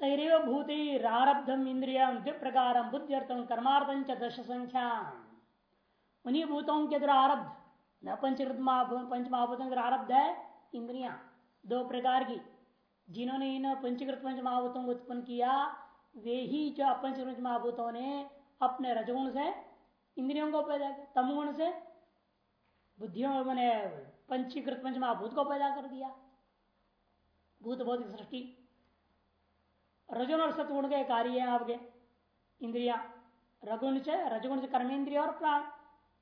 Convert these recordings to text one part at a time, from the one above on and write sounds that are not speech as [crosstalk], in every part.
तैरव भूतरब्धम इंद्रिया प्रकार बुद्धिर्थम कर्मार्थम च दश संख्या उन्हीं भूतों के द्वारा आरब्ध, न पंचकृत पंच महाभूतों के आरब्ध है, इंद्रिया, दो प्रकार की। जिन्होंने इन पंचकृत पंच महाभूतों को उत्पन्न किया, वे ही जो अपंचकृत महाभूतों ने अपने रजगुण से, इंद्रियों को पैदा किया, तमगुण से, बुद्धियों मैंने पंचीकृत पंच महाभूत को पैदा कर दिया। भूत भौतिक सृष्टि। रजगुण और सतगुण के कार्य है आपके। इंद्रिया रगुण से रजगुण से कर्मेंद्रिय और प्राण,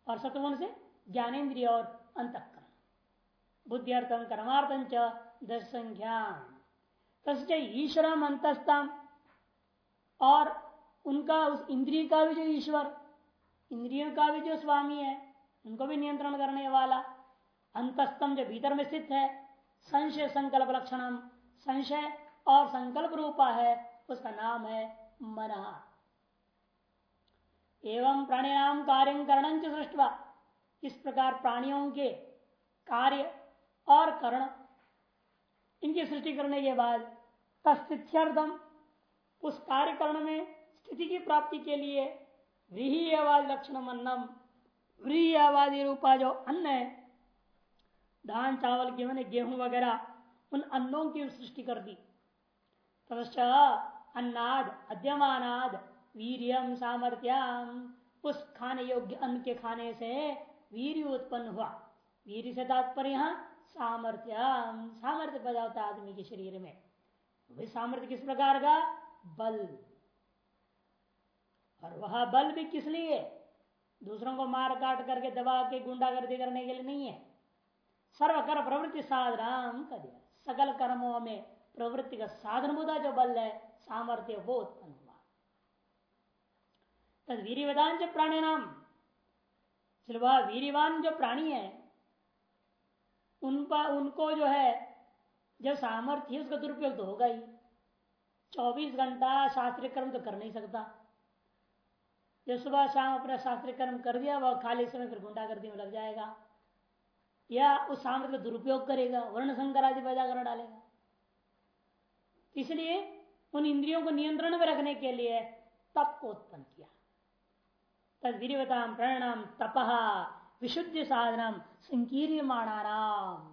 और सतगुण से ज्ञानेन्द्रिय और अंतकरण। बुद्धिर्थम कर्मार्थम च दस ईश्वरम अंतस्तम, और उनका, उस इंद्रिय का भी जो ईश्वर, इंद्रियों का भी जो स्वामी है, उनको भी नियंत्रण करने वाला अंतस्तम जो भीतर में स्थित है, संशय संकल्प लक्षणम संशय और संकल्प रूपा है, उसका नाम है मन। एवं प्राणिनाम कार्य करण सृष्टवा। इस प्रकार प्राणियों के कार्य और करण, इनकी सृष्टि करने के बाद तस्थित्यर्थम उस कार्य करण में स्थिति की प्राप्ति के लिए व्रीहवाद लक्षण अन्नम व्रीहवादी रूपा जो अन्न है, धान, चावल गेहूँ वगैरह, उन अन्नों की सृष्टि कर दी। तथा अन्नाद, अद्यमानाद वीरियम सामर्थ्यम। उस खाने योग्य अन्न के खाने से वीर उत्पन्न हुआ। वीर से तात्पर्य यहाँ सामर्थ्यम, सामर्थ्य पैदा होता आदमी के शरीर में। वही सामर्थ्य किस प्रकार का? बल। और वह बल भी किस लिए? दूसरों को मार काट करके दबा के गुंडागर्दी करने के लिए नहीं है। सर्वकर प्रवृत्ति साधन कर सकल कर्मों में प्रवृत्ति का साधन बुधा जो बल है, सामर्थ्य वो उत्पन्न हुआ तद वीरवान जो प्राणी नाम वह वीरवान जो प्राणी है उन पर उनको जो है, जब सामर्थ्य उसका दुरुपयोग तो होगा ही। चौबीस घंटा शास्त्रीय कर्म तो कर नहीं सकता। जब सुबह शाम अपना शास्त्रीय कर्म कर दिया, वह खाली समय फिर गुंडागर्दी में लग जाएगा। या उस सामर्थ्य का दुरुपयोग करेगा, वर्ण संकर आदि पैदा कर डालेगा। इसलिए उन इंद्रियों को नियंत्रण में रखने के लिए तप को उत्पन्न किया। तद वीरवताम प्रणम तपह विशुद्ध साधनम संकीर्यमाणाराम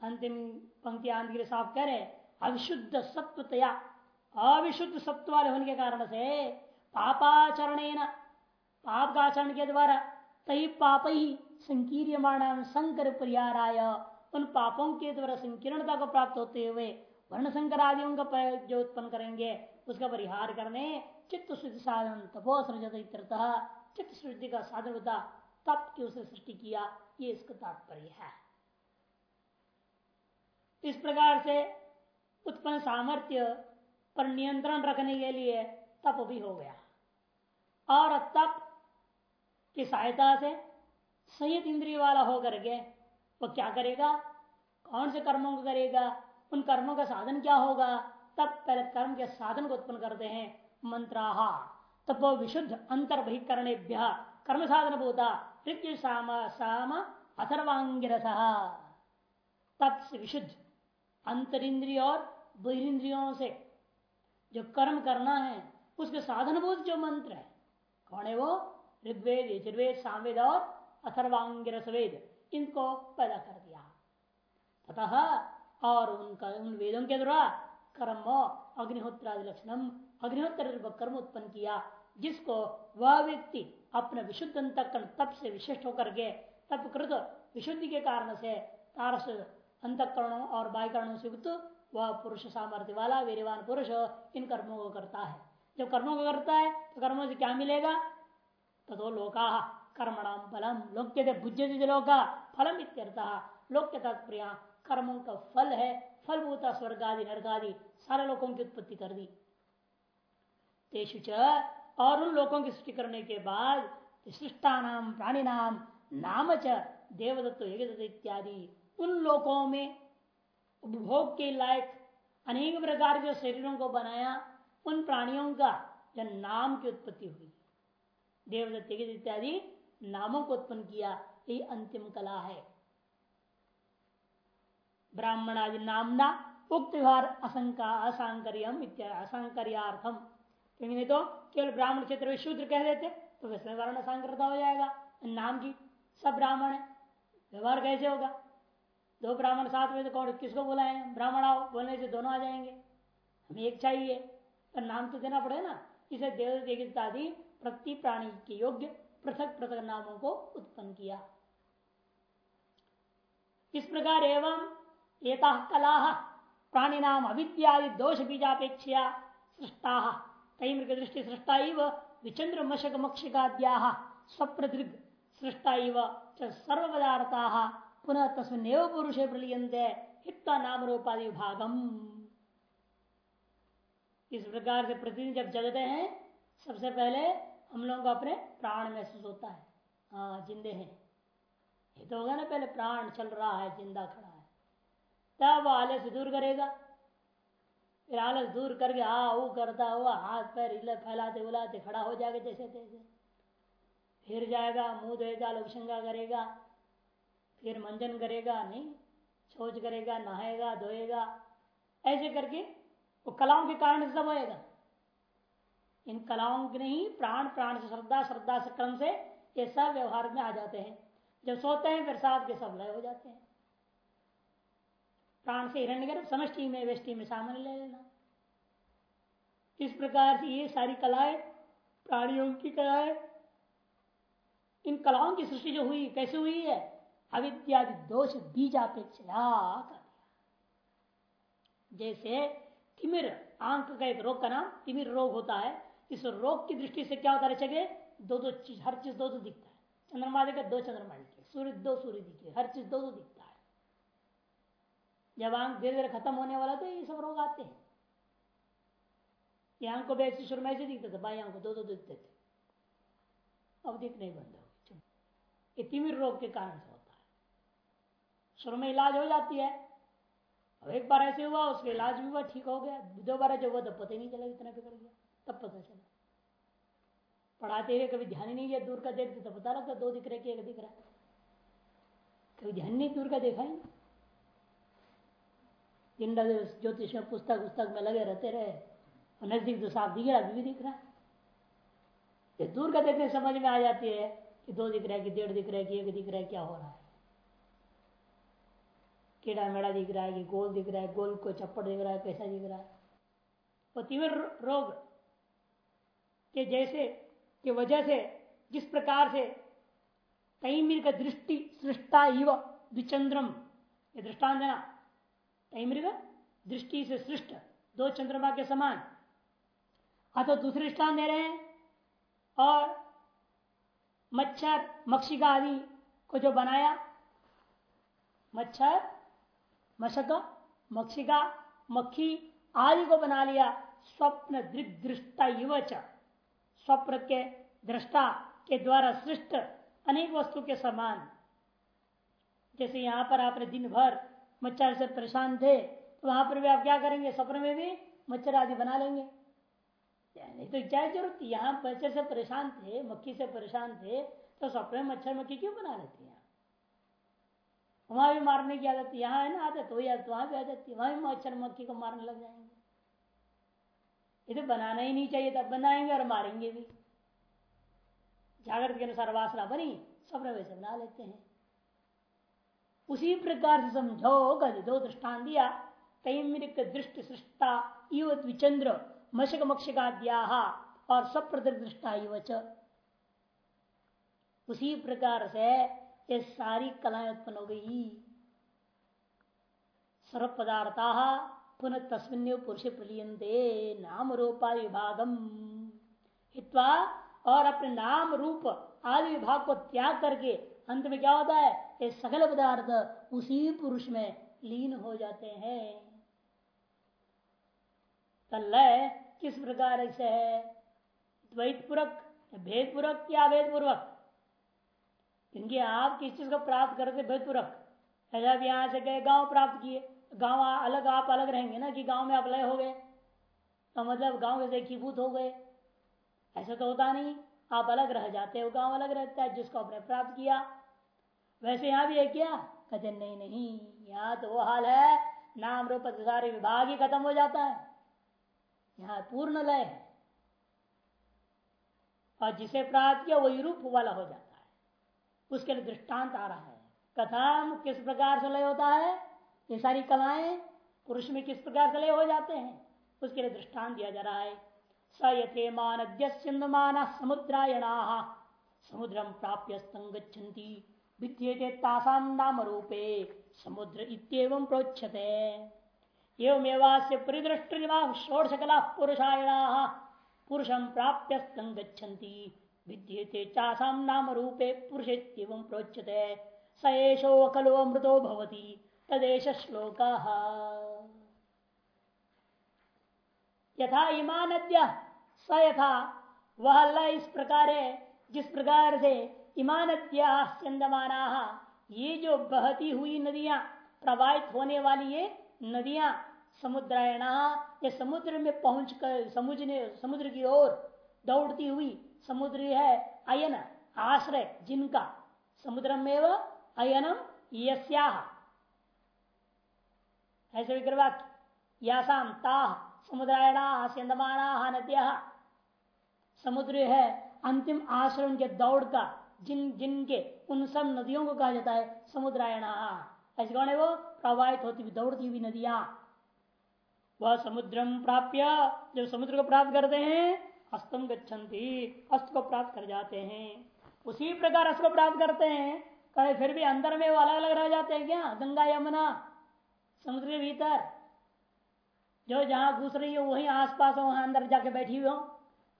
अंतिम पंक्ति के साफ़ कह रहे अविशुद्ध सत्वतया, अविशुद्ध सत्व वाले होने के कारण से पापाचरण पाप का आचरण के द्वारा तही पाप ही संकीर्यमाणाम संकर परिहाराय उन पापों के द्वारा संकीर्णता को प्राप्त होते हुए वर्ण संकर आदियों का जो उत्पन्न करेंगे, उसका परिहार करने चित्त शुद्धि साधन तपो सृजत चित्त शुद्धि का साधन होता तप की उसे सृष्टि किया, ये इसका तात्पर्य है। इस प्रकार से उत्पन्न सामर्थ्य पर नियंत्रण रखने के लिए तप भी हो गया। और तप की सहायता से संयत इंद्रिय वाला होकर के वो क्या करेगा? कौन से कर्मों को करेगा? उन कर्मों का साधन क्या होगा? तब पहले कर्म के साधन को उत्पन्न करते हैं मंत्राहा तब वो विशुद्ध अंतर बहिकरणे कर्म साधन भूता साम साम, अथर्वांगिरस। तब से विशुद्ध अंतरिंद्रिय और बहिंद्रियों से जो कर्म करना है, उसके साधनभूत जो मंत्र है, कौन है वो? ऋग्वेद, यजुर्वेद, सामवेद और अथर्वांगिरस वेद इनको पैदा कर दिया। तथा और उनका, उन वेदों के द्वारा कर्म अग्निहोत्रादि लक्षणम अग्निहोत्र कर्म उत्पन्न किया, जिसको वह व्यक्ति अपने विशुद्ध अंतकरण तप से विशिष्ट होकर के तप कृत विशुद्धि के कारण से तारस अंतकरणों और बाह्यकरणों से युक्त वह पुरुष सामर्थ्य वाला, वीरवान पुरुष इन कर्मों को करता है। जब कर्मों को करता है तो कर्मों से क्या मिलेगा? तो लोका। कर्मणाम फलम लोक्य थे भुज्य लोका फलम इत्यर्थ। लोक्य तात्पर्य कर्मों का फल है, फलभूता स्वर्ग आदि नर्ग आदि सारे लोगों की उत्पत्ति कर दी। तेषु और उन लोगों की सृष्टि करने के बाद सृष्टा नाम प्राणी नाम नाम च देवदत्त इत्यादि, उन लोगों में उपभोग के लायक अनेक प्रकार के शरीरों को बनाया, उन प्राणियों का जो नाम की उत्पत्ति हुई। देवदत्त इत्यादि नामों को उत्पन्न किया, यही अंतिम कला है। ब्राह्मण आदि नामना उक्त व्यवहार असंका, असांकर्यम असंकर्यार्थम। क्योंकि नहीं तो केवल ब्राह्मण क्षेत्र में शूद्र कह देते तो वैसे वर्ण असंकरता हो जाएगा। नाम की सब ब्राह्मण है, व्यवहार कैसे होगा? दो ब्राह्मण साथ में तो कौन, किसको बुलाए? ब्राह्मण आओ, बोलने से दोनों आ जाएँगे। हमें एक चाहिए, पर नाम तो देना पड़ेगा ना। इसे देव आदि प्रति प्राणी के योग्य पृथक पृथक नामों को उत्पन्न किया। इस प्रकार एवं एता कला प्राणी नाम अविद्यादि दोष बीजापेक्षा सृष्टा। मृग दृष्टि सृष्टा विचंद्र मशक मक्षिकाद्या स्वप्रदृग सृष्टा सर्व पदार्था पुनः तस्मेव पुरुषे प्रलियंते हित्वा नाम रूपादि विभागम। इस प्रकार से प्रतिदिन जब जगते हैं, सबसे पहले हम लोगों को अपने प्राण महसूस होता है। हाँ जिंदे हैं। ये तो होगा ना, पहले प्राण चल रहा है, ज़िंदा खड़ा है। तब आलस दूर करेगा। फिर आलस दूर करके, हा, वो करता हुआ हाथ पैर हिले फैलाते उलाते खड़ा हो जाएगा जैसे तैसे। फिर जाएगा, मुँह धोएगा लोकशंगा करेगा। फिर मंजन करेगा, नहीं सोच करेगा, नहाएगा, धोएगा। ऐसे करके वो कलाओं के कारण सब होएगा। इन कलाओं के नहीं, प्राण प्राण से, श्रद्धा श्रद्धा से, क्रम से ये सब व्यवहार में आ जाते हैं। जब सोते हैं, फिर साथ के सब लय हो जाते हैं। प्राण से हिरण्य समष्टि में व्यष्टि में सामान्य ले लेना। इस प्रकार से ये सारी कलाएँ, प्राणियों की कलाएँ, इन कलाओं की सृष्टि जो हुई, कैसे हुई है? अविद्यादि दोष बीजापेक्षा जैसे तिमिर, आँख का एक रोग का नाम तिमिर रोग होता है। इस रोग की दृष्टि से क्या होता है दो दो चीज़, हर चीज़ दो दो दिखता है। चंद्रमा देखा दो चंद्रमा दिखे, सूर्य दो सूर्य दिखे, हर चीज़ दो दो दिखता है। जब आँख धीरे धीरे खत्म होने वाला तो ये सब रोग आते हैं। ये आँख को भी शुरू में ऐसे दिखते थे, बाई आँख को दो दो दिखते थे। अब दिखने बंद हो ये तिमिर रोग के कारण से होता है। शुरू में इलाज हो जाती है। अब एक बार ऐसे हुआ, उसके इलाज भी हुआ, ठीक हो गया। दो बार जो हुआ तो पता ही नहीं चला इतना बिगड़ गया। तब पता चला पढ़ाते हुए कभी ध्यान ही नहीं किया दूर का देखते तो पता लगता दो दिख रहे कि एक दिख रहा है कभी ध्यान नहीं दूर का देखा ही दिन ज्योतिष में पुस्तक पुस्तक में लगे रहते रहे और नज़दीक तो साफ़ दिख रहा अभी भी दिख रहा है दूर का देखने समझ में आ जाती है कि दो दिख रहा है कि डेढ़ दिख रहा है कि एक दिख रहा है क्या हो रहा है कीड़ा मेड़ा दिख रहा है कि गोल दिख रहा है गोल को चप्पड़ दिख रहा है कैसा दिख रहा है और तीव्र रोग के जैसे, की वजह से, जिस प्रकार से तैमिर का दृष्टि सृष्टा युव द्विचंद्रम। ये दृष्टान देना तैमृग दृष्टि से सृष्ट, दो चंद्रमा के समान। अथवा दूसरे दृष्टान दे रहे हैं, और मच्छर मक्षिका आदि को जो बनाया, मच्छर, मशक मक्षिका मक्खी आदि को बना लिया, स्वप्न दृग दृष्टा युवच स्वप्न के दृष्टा के द्वारा सृष्ट अनेक वस्तु के समान। जैसे यहाँ पर आपने दिन भर मच्छर से परेशान थे तो वहाँ पर भी आप क्या करेंगे? स्वप्न में भी मच्छर आदि बना लेंगे। नहीं तो क्या ज़रूरत यहाँ मच्छर से परेशान थे, मक्खी से परेशान थे तो स्वप्न में मच्छर मक्खी क्यों बना लेते हैं? वहाँ भी मारने की आदत यहाँ है ना, आदत वही आदत वहाँ भी आ जाती है। वहाँ भी मच्छर मक्खी को मारने लग जाएँगे। इधर बनाना ही नहीं चाहिए तब बनाएँगे और मारेंगे भी। जागृत के अनुसार वासना बनी स्वप्न वैसे बना लेते हैं। उसी प्रकार से समझो दो दृष्टान दिया। तैमृक दृष्टि सृष्टा इव द्विचंद्र मशक मक्षिकाद्या और सप्रदृष्टा इवच। उसी प्रकार से ये सारी कलाएँ उत्पन्न हो गई। सर्व पदार्था पुनः तस्मिन पुरुष प्रलियंते नाम रूपा विभागम हित्वा और अपने नाम रूप आदि विभाग को त्याग करके अंत में क्या होता है? ये सकल पदार्थ उसी पुरुष में लीन हो जाते हैं। तल्लय किस प्रकार से है? द्वैत पूर्वक भेद पूर्वक या अभेद पूर्वक क्योंकि आप किस चीज़ को प्राप्त करते भेद पूर्वक जब यहाँ से गए गाँव प्राप्त किए। गाँव अलग आप अलग रहेंगे ना कि गाँव में आप लय हो गए। तो मतलब गाँव से एकीभूत हो गए। ऐसा तो होता नहीं। आप अलग रह जाते हो, गाँव अलग रहता है, जिसको आपने प्राप्त किया। वैसे यहाँ भी है क्या? कहते, नहीं नहीं, यहाँ तो वो हाल है। नाम, रूप सारे विभाग ही खत्म हो जाता है। यहाँ पूर्ण लय है। और जिसे प्राप्त किया, वही रूप वाला हो जाता है। उसके लिए दृष्टांत आ रहा है। कथा किस प्रकार से लय होता है? ये सारी कलाएँ पुरुष में किस प्रकार से हो जाते हैं? उसके लिए दृष्टान दिया जा रहा है। स यथे मान समुद्रायणा। समुद्रम प्राप्य स्तंगछन्ति विद्येते तासाम नाम रूपे। समुद्र इतम प्रोच्यते। एवमेवास्य परिदृष्टि षोडशकला पुरुषायणा। पुरुषम प्राप्य स्तंगछन्ति विद्येते चासाम नाम रूपे पुरुष प्रोच्यते। स एषो खलु अमृतो भवति। तदेश श्लोक यथा इमा स यथा वह इस प्रकार है जिस प्रकार से इमा नद्या ये जो बहती हुई नदियाँ, प्रवाहित होने वाली ये नदियाँ, समुद्रायण, ये समुद्र में पहुँच कर समुद्र समुद्र की ओर दौड़ती हुई समुद्र है, अयन आश्रय जिनका समुद्र में वह अयनम ऐसे विग्रवाक्य यासाम ताह समुद्रायणा सिंधमाना नद्या। समुद्र है अंतिम आश्रम के दौड़ का, जिन, जिनके, उन सब नदियों को कहा जाता है समुद्रायणा। ऐसे कौन है वो? प्रवाहित होती हुई, दौड़ती हुई नदियाँ। वह समुद्रम प्राप्य, जब समुद्र को प्राप्त करते हैं, अस्तम गच्छन्ति, अस्त को प्राप्त कर जाते हैं। उसी प्रकार अस्त को प्राप्त करते हैं। कहे फिर भी अंदर में वो अलग अलग रह जाते हैं क्या? गंगा यमुना। समुद्र के भीतर। जो जहाँ घुस रही हो, वही आसपास हो, वहाँ अंदर जाके बैठी हुई हो।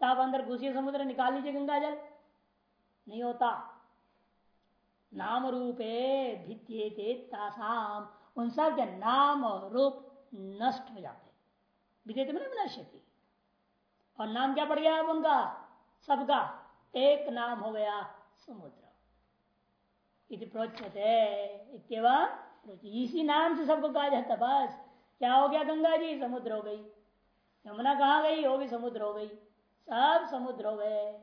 तो आप अंदर घुसिए समुद्र, निकाल लीजिए गंगा जल। नहीं होता। नाम रूपे भित्ते तासाम। उन सब के नाम और रूप नष्ट हो जाते विद्यते मैंने विनश्यति और नाम क्या पड़ गया अब उनका? सबका। एक नाम हो गया समुद्र। इति प्रोच्यते इसी नाम से सबको कहा जाता बस। क्या हो गया गंगा जी? समुद्र हो गई। यमुना कहा गई? वो भी समुद्र हो गई। सब समुद्र हो गए।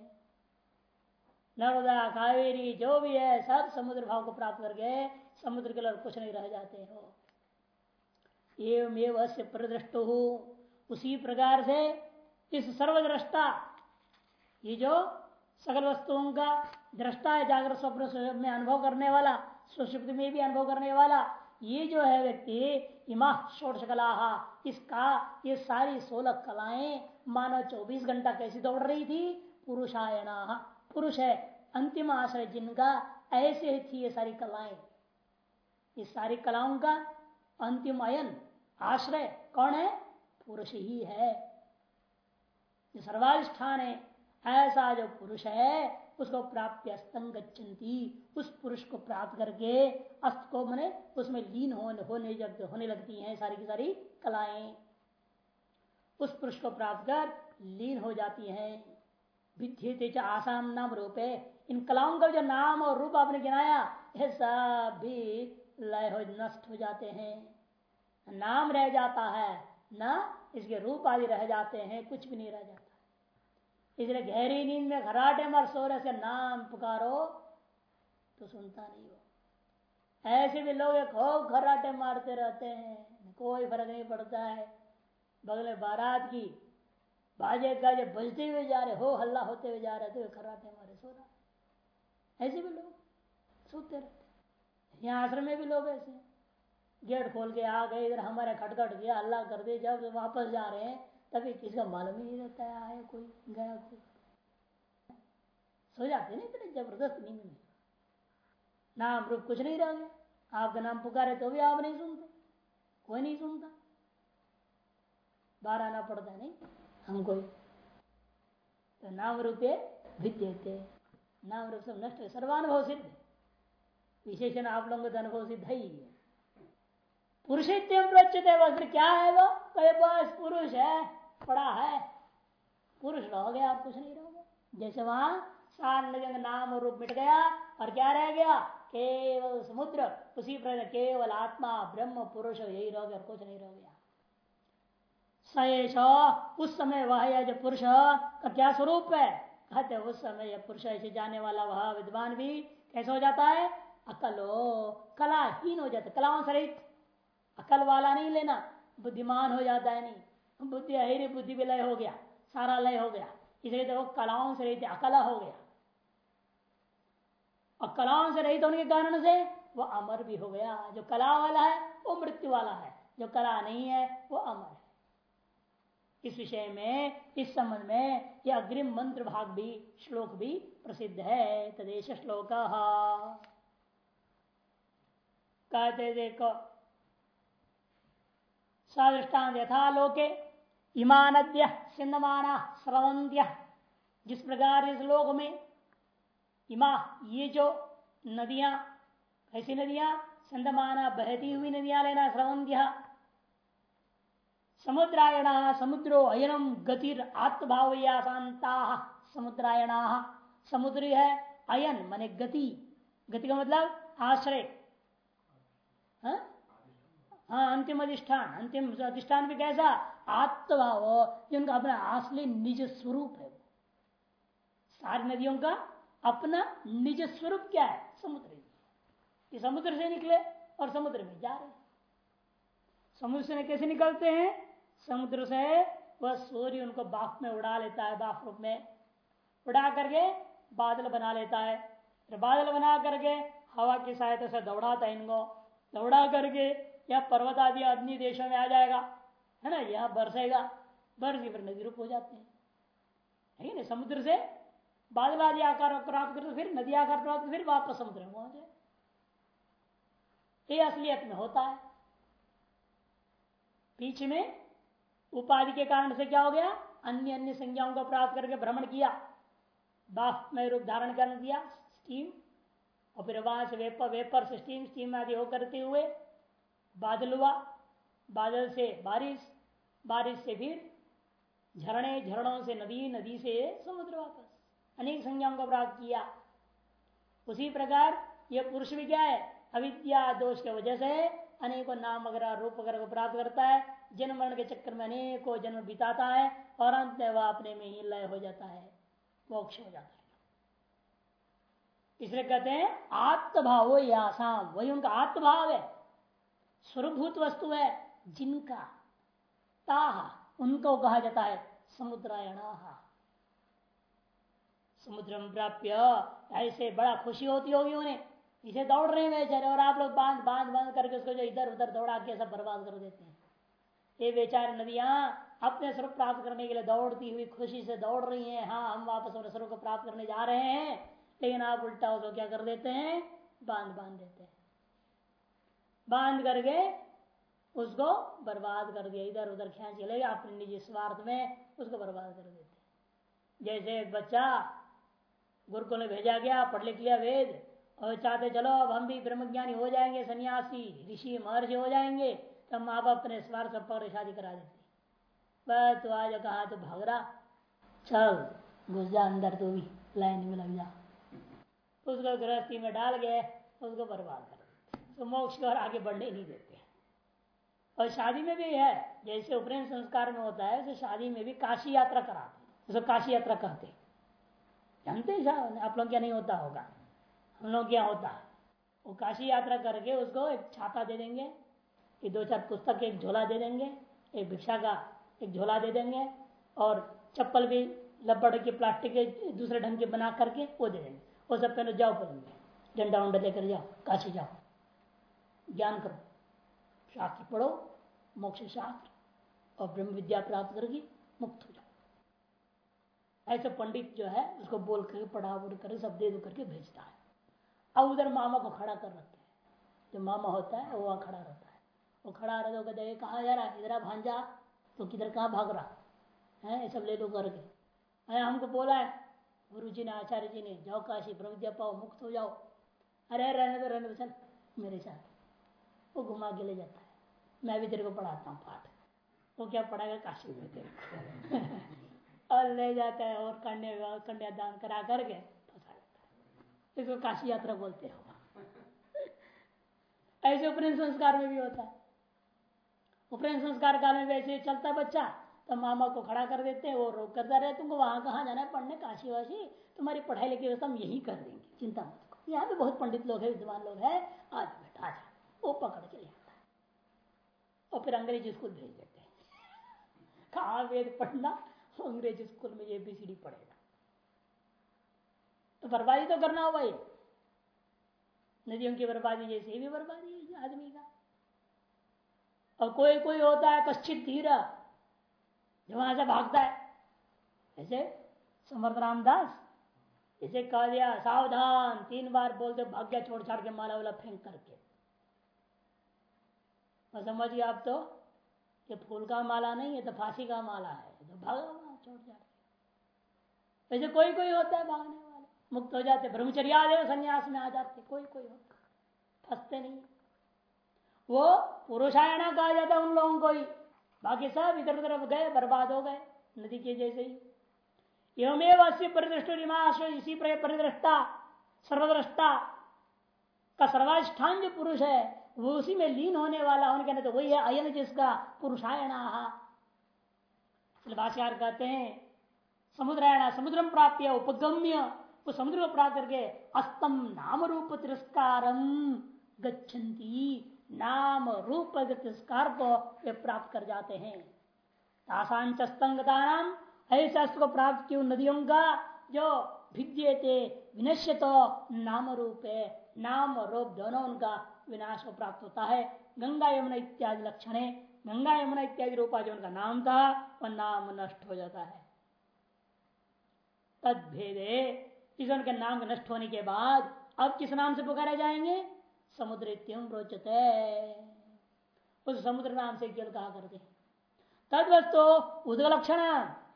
नर्मदा, कावेरी, जो भी है, सब समुद्र भाव को प्राप्त कर गए समुद्र के लिए कुछ नहीं रह जाते हो। एवं से प्रदृष्टो। उसी प्रकार से इस सर्वद्रष्टा, ये जो सकल वस्तुओं का दृष्टा है जागृत स्वप्न में अनुभव करने वाला सुषुप्ति में भी अनुभव करने वाला ये जो है व्यक्ति, इमा षोडश कला इसका ये सारी सोलह कलाएँ मानव चौबीस घंटा कैसी दौड़ रही थी? पुरुषायण पुरुष है, अंतिम आश्रय जिनका, ऐसे थी ये सारी कलाएँ। ये सारी कलाओं का अंतिम अयन, आश्रय कौन है? पुरुष ही है। सर्वाधिष्ठान है। ऐसा जो पुरुष है उसको प्राप्त अस्तंग उस पुरुष को प्राप्त करके अस्त को मने उसमें लीन होने होने, होने लगती हैं सारी की सारी कलाएँ। उस पुरुष को प्राप्त कर लीन हो जाती हैं। विद्युत आसाम नाम रूप। इन कलाओं का जो नाम और रूप आपने गिनाया यह सब भी लय हो नष्ट हो जाते हैं। नाम रह जाता है ना इसके रूप आदि रह जाते हैं कुछ भी नहीं रह जाता। इसलिए गहरी नींद में घराटे मर सो रहे से नाम पुकारो तो सुनता नहीं हो। ऐसे भी लोग खूब घराटे मारते रहते हैं, कोई फ़र्क नहीं पड़ता है। बगले बारात की बाजे गाजे बजते हुए जा रहे, हो हल्ला होते हुए जा रहे थे खराटे मारे, सो रहा ऐसे भी लोग सोते रहते यहाँ आश्रम में भी लोग ऐसे गेट खोल के आ गए, इधर हमारे खटखट गया अल्लाह कर दे जब वापस जा रहे हैं तभी किसका मालूम ही नहीं रहता है, आया कोई, गया कोई। सो जाते नहीं इतने ज़बरदस्त नींद में। नाम रूप कुछ नहीं रह गया। आपका नाम पुकारे तो भी आप नहीं सुनते। कोई नहीं सुनता। बाहर आना पड़ता नहीं? हमको तो नाम रूपे विद्यते। नाम रूप सब नष्ट है सर्वानुभव सिद्ध विशेषण आप लोगों का अनुभव सिद्ध ही है पुरुष वस्त्र क्या है वो? कहे, बस पुरुष है। पड़ा है। पुरुष रहोगे आप कुछ नहीं रहोगे। जैसे वहाँ सार नदी नाम और रूप मिट गया, और क्या रह गया? केवल समुद्र। उसी प्रकार केवल आत्मा, ब्रह्म, पुरुष, यही रहोगे और कुछ नहीं रह गया। सएश उस समय वह यह जो पुरुष का क्या स्वरूप है? कहते उस समय यह पुरुष ऐसे जाने वाला वह विद्वान भी कैसे हो जाता है? अकलो, कलाहीन हो जाता कलाओं सहित अकल वाला नहीं लेना, बुद्धिमान हो जाता है, नहीं। बुद्धि अहिर बुद्धि विलय हो गया, सारा लय हो गया। इसलिए देखो कलाओं से रहित अकला हो गया। और कलाओं से रहित होने के कारण से वो अमर भी हो गया। जो कला वाला है, वो मृत्यु वाला है। जो कला नहीं है, वो अमर है। इस विषय में, इस संबंध में यह अग्रिम मंत्र भाग भी, श्लोक भी प्रसिद्ध है। तदेश श्लोक। कहते देखो सदृष्टान यथा लोके इमानद्य सिंधमाना स्रवंत्य जिस प्रकार इस लोक में इमा ये जो नदियाँ ऐसी नदियाँ संदमाना बहती हुई नदियाँ लेना स्रवंत्य समुद्रायण समुद्रो अयनम गतिर आत्मभाव शांता समुद्रायण। समुद्री है अयन माने गति। गति का मतलब आश्रय। हाँ, हाँ अंतिम अधिष्ठान। अंतिम अधिष्ठान भी कैसा? आत्मभाव जिनका अपना असली निज स्वरूप है। सारी नदियों का अपना निज स्वरूप क्या है? समुद्र ये समुद्र से निकले और समुद्र में जा रहे समुद्र से कैसे निकलते हैं? समुद्र से वह सूर्य उनको बाफ में उड़ा लेता है, बाफ रूप में। उड़ा करके बादल बना लेता है। फिर बादल बना करके हवा की सहायता से दौड़ाता है इनको। दौड़ा करके या पर्वत आदि अन्य देशों में आ जाएगा। है ना? यह बरसेगा, बरस फिर नदी रूप हो जाते हैं। है ना समुद्र से बादल आदि आकार प्राप्त करते फिर नदी आकार प्राप्त फिर वापस समुद्र में पहुँचे ये असलियत में होता है। बीच में उपाधि के कारण से क्या हो गया? अन्य अन्य संज्ञाओं को प्राप्त करके भ्रमण किया। बाफ में रूप धारण कर दिया स्टीम और फिर वहाँ से वेपर वेपर से स्टीम स्टीम आदि हो करते हुए। बादल हुआ। बादल से बारिश बारिश से फिर झरने झरणों से नदी नदी से समुद्र वापस। अनेक संज्ञाओं को प्राप्त किया। उसी प्रकार यह पुरुष भी क्या है? अविद्या दोष के वजह से अनेकों नाम वगैरह, रूप वगैरह को प्राप्त करता है। जन्म मरण के चक्कर में अनेकों जन्म बिताता है और अंत में वह अपने में ही लय हो जाता है, मोक्ष हो जाता है। इसलिए कहते हैं, आत्मभाव यासाम। वही उनका आत्मभाव है। स्वरूभूत वस्तु है। जिनका ताह उनको कहा जाता है, समुद्रायण। समुद्र प्राप्य ऐसे बड़ा खुशी होती होगी उन्हें। इसे दौड़ रहे हैं बेचारे, और आप लोग बाँध बाँध बाँध करके उसको जो इधर उधर दौड़ा के सब बर्बाद कर देते हैं। ये बेचारे नदियाँ अपने स्वरूप प्राप्त करने के लिए दौड़ती हुई खुशी से दौड़ रही हैं। हाँ हम वापस अपने स्वरूप को प्राप्त करने जा रहे हैं, लेकिन आप उल्टा उसको क्या कर देते हैं? बाँध बाँध देते हैं। बाँध करके उसको बर्बाद कर दिया, इधर उधर खेच चले अपने निजी स्वार्थ में उसको बर्बाद कर देते जैसे एक बच्चा गुरुकुल में भेजा गया पढ़ लिख लिया वेद, और चाहते, चलो, अब हम भी ब्रह्मज्ञानी हो जाएँगे, सन्यासी, ऋषि, महर्षि हो जाएँगे, तब माँ बाप अपने स्वार्थ सब पर शादी करा देती बस तो आज कहा तो भाग रहा चल, घुस जा अंदर तो भी लाइन में लग जा। उसको गृहस्थी में डाल गए उसको बर्बाद कर तो मोक्ष को आगे बढ़ने नहीं देते और शादी में भी है, जैसे उपनयन संस्कार में होता है वैसे शादी में भी काशी यात्रा कराते उसको काशी यात्रा कहते जानते हैं आप लोग क्या नहीं होता होगा? हम लोग क्या होता? है वो काशी यात्रा करके उसको एक छाता दे देंगे ये दो चार पुस्तक, एक झोला दे देंगे, एक भिक्षा का एक झोला दे देंगे, और चप्पल भी लपड़ के प्लास्टिक के दूसरे ढंग के बना करके वो दे देंगे। वो सब पहले जाओ पढ़ेंगे डंडा उंडा लेकर जाओ, काशी जाओ। ज्ञान करो, शास्त्र पढ़ो मोक्ष शास्त्र और ब्रह्म विद्या प्राप्त करके मुक्त हो जाओ ऐसे पंडित जो है, उसको बोल करके पढ़ा बोल करके, सब दे दो करके भेजता है। अब उधर मामा को खड़ा कर रखते हैं। जो मामा होता है, वो वहाँ खड़ा रहता है। वो खड़ा रहे तो कहते कहा जा रहा है? इधर भांजा। तो किधर, कहाँ भाग रहा है? ये सब ले लो करके। अरे, हमको बोला है गुरु जी ने, आचार्य जी ने, जाओ काशी, ब्रह्म विद्या पाओ, मुक्त हो जाओ। अरे, रहने दो रहने दो, चल, मेरे साथ। वो घुमा के ले जाता है। मैं भी तेरे को पढ़ाता हूँ पाठ। वो क्या पढ़ाएगा? काशी में तेरे को। [laughs] और ले जाता है और कन्या कन्यादान करा करके फंसा जाता है। इसको काशी यात्रा बोलते हो [laughs] ऐसे उपनयन संस्कार में भी होता है। उपनयन संस्कार काल में वैसे चलता बच्चा। तो मामा को खड़ा कर देते हैं, वो रोक करता रहे, तुमको वहाँ कहाँ जाना है? पढ़ने काशी वाशी तुम्हारी पढ़ाई लिखी व्यवस्था हम यही कर देंगे। चिंता मत करो। यहाँ पे बहुत पंडित लोग है, विद्वान लोग है। आज बेटा आज वो पकड़ के ले आता है और फिर अंग्रेज़ी स्कूल भेज देते हैं। कहा वेद पढ़ना, अंग्रेज़ी स्कूल में एबीसीडी पढ़ेगा। तो बर्बादी तो करना होगा ये नदियों की बर्बादी जैसे भी बर्बादी है आदमी का। और कोई कोई होता है कश्चित धीरा, जो वहाँ से भागता है। ऐसे समर्थ रामदास इसे कह दिया सावधान, तीन बार बोलते भाग गया छोड़ छाड़ के माला वाला फेंक करके। और समझिए आप तो ये फूल का माला नहीं है तो फांसी का माला है तो भागा छोड़ के वैसे कोई कोई होता है भागने वाले, मुक्त हो जाते ब्रह्मचर्या संन्यास में आ जाते कोई कोई होता फंसते नहीं। वो पुरुषायणा कहा जाता उन लोगों को ही। बाकी सब इधर उधर गए, बर्बाद हो गए, नदी के जैसे ही। एवमेव अस्य परिदृष्ट इसी परिदृष्टा सर्वद्रष्टा का सर्वाधिष्ठान जो पुरुष है वो उसी में लीन होने वाला होने के तो वही है, अयन जिसका पुरुषायणा। भाष्यार कहते हैं, समुद्रायणा समुद्रम प्राप्य उपगम्य, वो समुद्र को प्राप्त करके अस्तम नाम रूप तिरस्कारम गच्छन्ति। नाम रूप तिरस्कार को वे प्राप्त कर जाते हैं। तासांचस्तंगता नाम ऐसे अस्त को प्राप्त की नदियों का, जो भिद्य थे विनश्य तो नाम रूप है नाम रूप दोनों उनका विनाश को प्राप्त होता है। गंगा यमुना इत्यादि लक्षण है। गंगा यमुना इत्यादि रूपा जो उनका नाम था, वह नाम नष्ट हो जाता है। तद भेदे इस उनके नाम नष्ट होने के बाद अब किस नाम से पुकारे जाएँगे? समुद्र इत्यम रोचते। उस समुद्र नाम से केवल कहा करते तद वस्तु उदलक्षण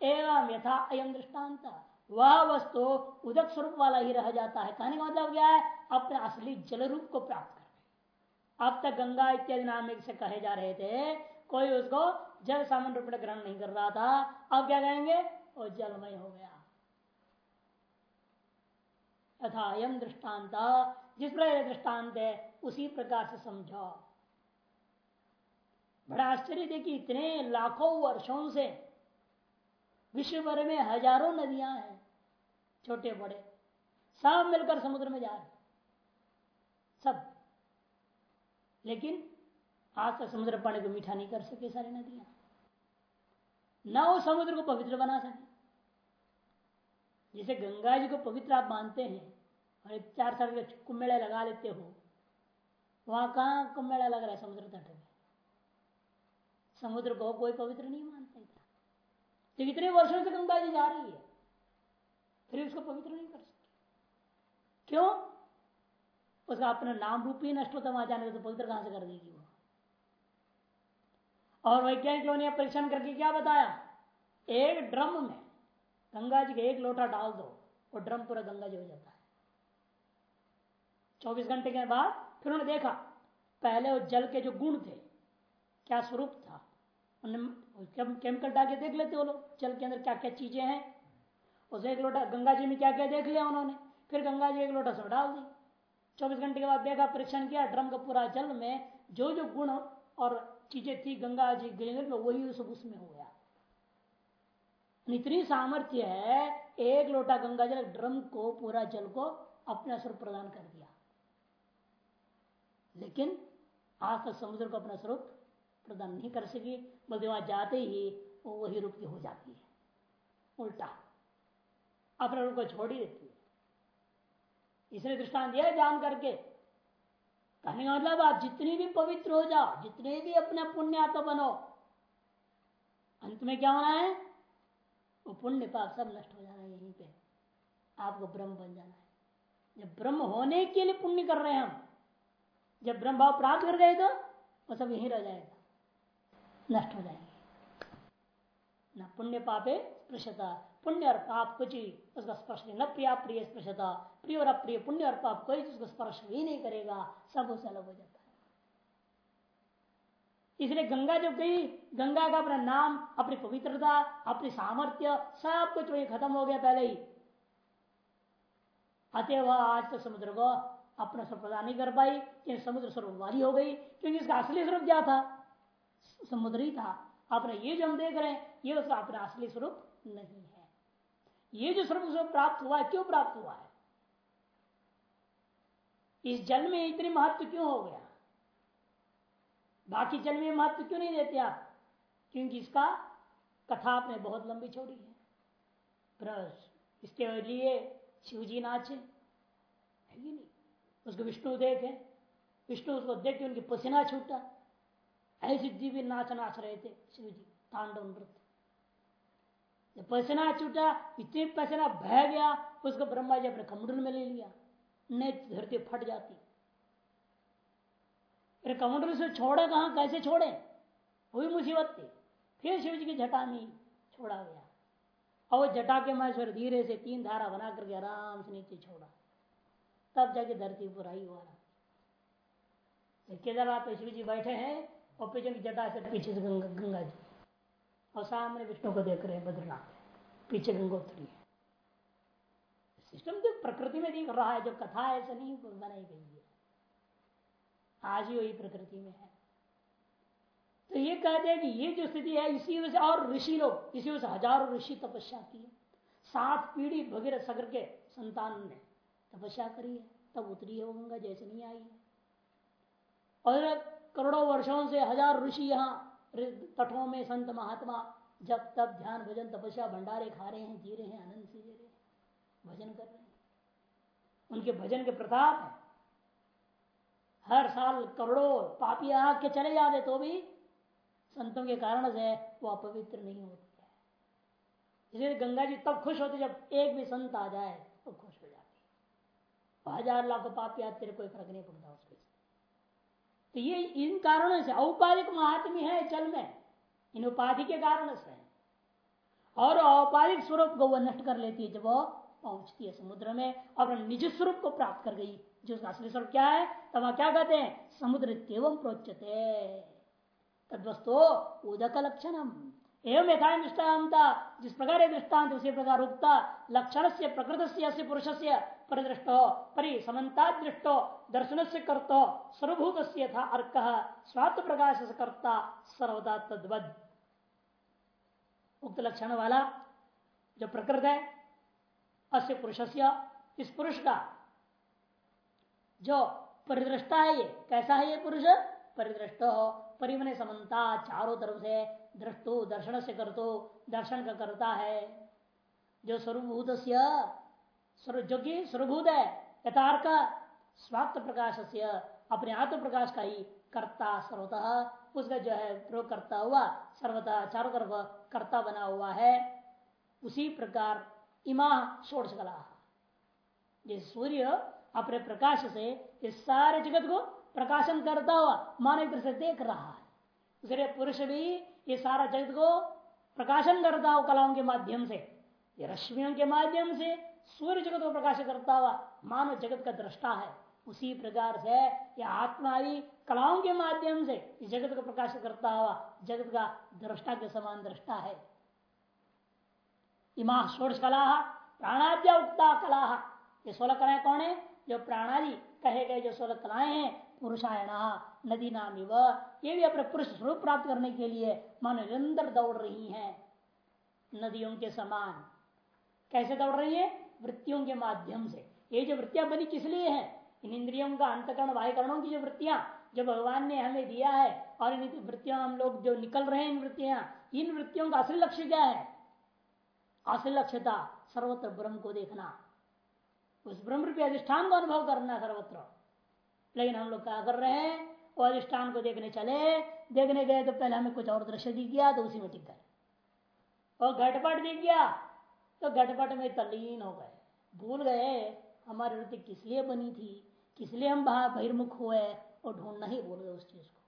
एवं यथा अयम दृष्टांत। वह वस्तु उदक स्वरूप वाला ही रह जाता है। कहने का मतलब क्या है? अपने असली जल रूप को प्राप्त अब तक गंगा इत्यादि नाम से कहे जा रहे थे, कोई उसको जल सामान्य रूप में ग्रहण नहीं कर रहा था। अब क्या कहेंगे? वो जलमय हो गया। तथा अयम दृष्टांत। जिस प्रकार दृष्टांत है, उसी प्रकार से समझो। बड़ा आश्चर्य देखिए, इतने लाखों वर्षों से विश्व भर में हज़ारों नदियाँ हैं छोटे बड़े सब मिलकर समुद्र में जा रहे सब। लेकिन आज तक समुद्र पानी को मीठा नहीं कर सके सारी नदियाँ। न वो समुद्र को पवित्र बना सके। जैसे गंगा जी को पवित्र आप मानते हैं, और एक चार साल के कुम्मेड़ा लगा लेते हो, वहाँ कहा कुम्मेड़ा लग रहा है समुद्र तट में? समुद्र को कोई पवित्र नहीं मानता था तो इतने वर्षों से गंगा जी जा रही है, फिर उसको पवित्र नहीं कर सकते क्यों? उसका अपना नाम रूप ही नष्ट होता वहाँ जाने तो पवित्र कहाँ से कर देगी वो? और वैज्ञानिक ने परीक्षण करके क्या बताया? एक ड्रम में गंगा जी का एक लोटा डाल दो, वो ड्रम पूरा गंगा जी हो जाता है। चौबीस घंटे के बाद फिर उन्होंने देखा, पहले वो जल के जो गुण थे, क्या स्वरूप था? केमिकल डाल के देख लेते वो लोग, जल के अंदर क्या क्या चीज़ें हैं। उस एक लोटा गंगा जी में क्या क्या देख लिया उन्होंने, फिर गंगा जी एक लोटा सब डाल दी। चौबीस घंटे के बाद देखा परीक्षण किया। ड्रम का पूरा जल में जो जो गुण और चीज़ें थी, गंगा जी में, वही सब उसमें हो गया। इतनी सामर्थ्य है, एक लोटा गंगा जल ड्रम को, पूरा जल को अपना स्वरूप प्रदान कर दिया। लेकिन आज तक समुद्र को अपना स्वरूप प्रदान नहीं कर सकी। बल्कि वहाँ जाते ही वो वही रूप की हो जाती है। उल्टा। अपने रूप को छोड़ ही देती। इसलिए दृष्टांत यह जान करके। कहने का मतलब आप जितनी भी पवित्र हो जाओ, जितने भी अपने पुण्य आत्मा बनो, अंत में क्या होना है? वो पुण्य पाप सब नष्ट हो जाना है यहीं पे। आपको ब्रह्म बन जाना है। जब ब्रह्म होने के लिए पुण्य कर रहे हैं हम, जब ब्रह्म भाव प्राप्त कर गए तो वो सब यहीं रह जाएगा। नष्ट हो जाएँगे। न पुण्य पापे स्पृशता पुण्य और पाप कुछ ही। उसका स्पर्श न प्रिया प्रिय स्पृशता प्रिय और अप्रिय पुण्य और पाप, कोई उसको स्पर्श ही नहीं करेगा, सब उससे अलग हो जाता है। इसलिए गंगा जब गई, गंगा का अपना नाम, अपनी पवित्रता, अपनी सामर्थ्य, सब कुछ वही खत्म हो गया पहले ही। अतः आज तो समुद्र को अपना स्वरूप प्रदान नहीं कर पाई कि समुद्र स्वरूप वाली हो गई, क्योंकि इसका असली स्वरूप क्या था? समुद्र ही था। अपने ये जो हम देख रहे हैं, ये उसका अपना असली स्वरूप नहीं है। ये जो स्वरूप स्वरूप प्राप्त हुआ है, क्यों प्राप्त हुआ है? इस जल में इतनी महत्व क्यों हो गया? बाकी जल में महत्व क्यों नहीं देते आप? क्योंकि इसका कथा आपने बहुत लंबी छोड़ी है। इसके लिए शिव जी नाचे। है ही नहीं? उसको विष्णु देखे। विष्णु उसको देख के उनकी पसीना छूटा। ऐसी दिव्य नाच नाच रहे थे शिव जी तांडव नृत्य। जब पसीना छूटा, इतनी पसीना बह गया, उसको ब्रह्मा जी अपने कमंडल में ले लिया। नहीं धरती फट जाती। फिर कमंडल से छोड़े कहा, कैसे छोड़े? वही मुसीबत थी। फिर शिव जी की जटा में छोड़ा गया। और वो जटा के महेश्वर धीरे से तीन धारा बना करके आराम से नीचे छोड़ा। तब जाके धरती पर आई हुआ केदारनाथ पे शिव जी बैठे हैं, और पीछे जटा से पीछे से गंगा जी। और सामने विष्णु को देख रहे हैं बद्रनाथ। पीछे गंगोत्री है। सिस्टम जो प्रकृति में दिख रहा है जो कथा ऐसा नहीं बनाई गई है। आज ही वही प्रकृति में है। तो ये कहते हैं कि ये जो स्थिति है, इसी वजह से और ऋषि लोग, इसी वजह से हज़ारों ऋषि तपस्या की सात पीढ़ी भगीरथ सगर के संतान ने तपस्या करी है। तब उतरी है गंगा, जैसे नहीं आई है। और करोड़ों वर्षों से हज़ार ऋषि यहाँ तटों में संत महात्मा जब तब ध्यान भजन तपस्या भंडारे खा रहे हैं, जी रहे हैं, आनंद से जी रहे हैं, भजन कर रहे हैं। उनके भजन के प्रताप हर साल करोड़ों पापी आग के चले जाते तो भी संतों के कारण से वो अपवित्र नहीं होती है। इसलिए गंगा जी तब खुश होती जब एक भी संत आ जाए तो खुश हो जाती हज़ार लाख पापी आते तेरे कोई फ़र्क नहीं पड़ता उसके तो ये इन कारणों से, औपाधिक महात्म्य है जल में। इन उपाधि के कारण से। और औपाधिक स्वरूप को वह नष्ट कर लेती है जब वो पहुँचती है समुद्र में, और निज स्वरूप को प्राप्त कर गई। जो असली स्वरूप क्या है, तब वहाँ क्या कहते हैं? समुद्र एवं प्रोचते तद्वस्तो उदक लक्षणम। एवं यथा दृष्टान्ता जिस प्रकार दृष्टांत उसी प्रकार उक्ता। लक्षण से प्रकृत से पुरुष से परिदृष्टो परि समन्ता दृष्टो दर्शन से करतो सर्वभूत था अर्क स्वात्म प्रकाश से करता, सर्वदा तद्वद। उक्त लक्षण वाला जो प्रकृत है, अस्य पुरुष इस पुरुष का जो परिदृष्टा है ये, कैसा है ये पुरुष? परिदृष्ट हो परिमने समन्ता, चारों तरफ़ से दृष्टो दर्शन से करतो, दर्शन का करता है। जो सर्वभूत जो कि स्वरूभूत है यथार्थ स्वात्म प्रकाश से अपने आत्म प्रकाश का ही कर्ता सर्वतः। उसका जो है प्रयोग करता हुआ, सर्वतः चारों तरफ़ कर्ता बना हुआ है। उसी प्रकार इमा षोड़श कला जैसे सूर्य अपने प्रकाश से इस सारे जगत को प्रकाशन करता हुआ मानव से देख रहा है। इसलिए पुरुष भी ये सारा जगत को प्रकाशन करता हो कलाओं के माध्यम से, ये रश्मियों के माध्यम से सूर्य जगत को प्रकाशित करता हुआ मानव जगत का दृष्टा है। उसी प्रकार से यह आत्मा भी कलाओं के माध्यम से जगत को प्रकाशित करता हुआ जगत का दृष्टा के समान दृष्टा है। इमा षोड़ कला, प्राणाद्या उक्ता कला। ये सोलह कलाएँ कौन है? जो प्राणादि कहे गए जो सोलह कलाएँ हैं, पुरुषायण नदी नाम ये भी अपने पुरुष स्वरूप प्राप्त करने के लिए मान निरंतर दौड़ रही हैं। नदियों के समान। कैसे दौड़ रही है? वृत्तियों के माध्यम से। ये जो वृत्तियाँ बनी किस लिए है? इन इंद्रियों का अंतकरण वायुकरणों की जो वृत्तियाँ, जो भगवान ने हमें दिया है, और इन वृत्तियाँ हम लोग जो निकल रहे हैं इन वृत्तियाँ, इन वृत्तियों का असली लक्ष्य क्या है? असली लक्ष्यता, सर्वत्र ब्रह्म को देखना। उस ब्रह्म रूपी अधिष्ठान को अनुभव करना सर्वत्र। लेकिन हम लोग क्या कर रहे हैं? वो अधिष्ठान को देखने चले। देखने गए तो पहले हमें कुछ और दृश्य दिख गया तो उसी में टिक गए। और घटपट दिख गया तो घटपट में तल्लीन हो गए। भूल गए, हमारी वृत्ति किस लिए बनी थी, किस लिए हम वहाँ बहिर्मुख हुए और ढूंढना ही भूल गए उस चीज़ को।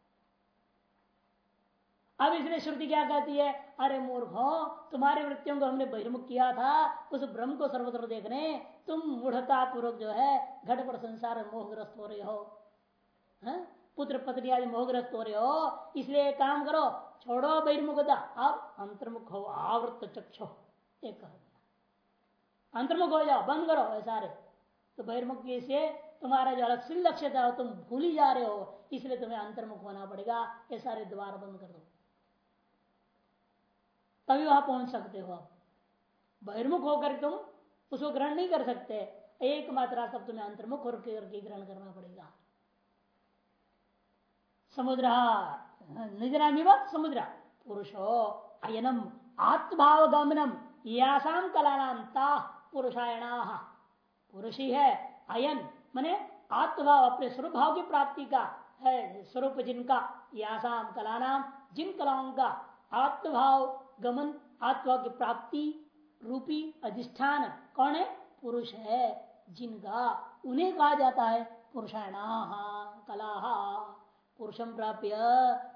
अब इसलिए श्रुति क्या कहती है? अरे मूर्खो तुम्हारी वृत्तियों को हमने बहिर्मुख किया था, उस ब्रह्म को सर्वत्र देखने, तुम मूढ़ता पूर्वक जो है घट पर संसार मोहग्रस्त हो रहे हो। हा? पुत्र पत्नी आदि मोहग्रस्त हो रहे हो, इसलिए काम करो, छोड़ो बहिर्मुखता अब अंतर्मुख हो आवृत चक्षो, एक अंतर्मुख हो जाओ, बंद करो ये सारे। तो बहिर्मुख से तुम्हारा जो अलग लक्ष्य था तुम भूल ही जा रहे हो, इसलिए तुम्हें अंतर्मुख होना पड़ेगा। ये सारे द्वार बंद कर दो। तभी वहाँ पहुँच सकते हो आप। बहिर्मुख होकर तुम उसको ग्रहण नहीं कर सकते। एकमात्र रास्ता तुम्हें अंतर्मुख होकर ग्रहण करना पड़ेगा। समुद्र निज नामी व समुद्र। पुरुषो, अयनम आत्मभाव गमनम यासाम ता। पुरुषायणा। पुरुष ही है अयन, मने आत्मभाव, अपने स्वरूप भाव की प्राप्ति का, है, स्वरूप जिनका यासाम कला नाम जिन कलाओं का आत्मभाव, गमन, आत्मा की प्राप्ति रूपी अधिष्ठान, कौन है? पुरुष है, जिनका, उन्हें कहा जाता है पुरुषायणा, कला। पुरुषम प्राप्य,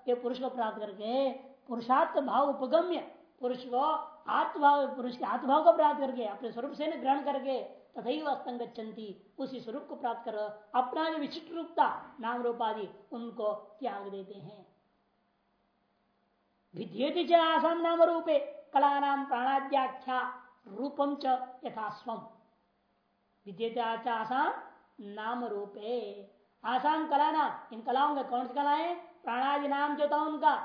ये पुरुष को प्राप्त करके पुरुषार्थ भाव उपगम्य, पुरुष को आत्मभाव पुरुष के आत्मभाव को प्राप्त करके, अपने स्वरूप से ग्रहण करके तथा स्तंगछंती उसी स्वरूप को प्राप्त कर अपना जो विचित्र रूपता, नाम रूपादि उनको त्याग देते हैं। विद्युत आसम नाम रूपे कला नाम प्राणाद्याख्या रूपम च यथास्वम विद्युत आसाम नाम रूपे। आसान कला नाम इन कलाओं का कौन सी कलाएँ? प्राणादि नाम जो था उनका,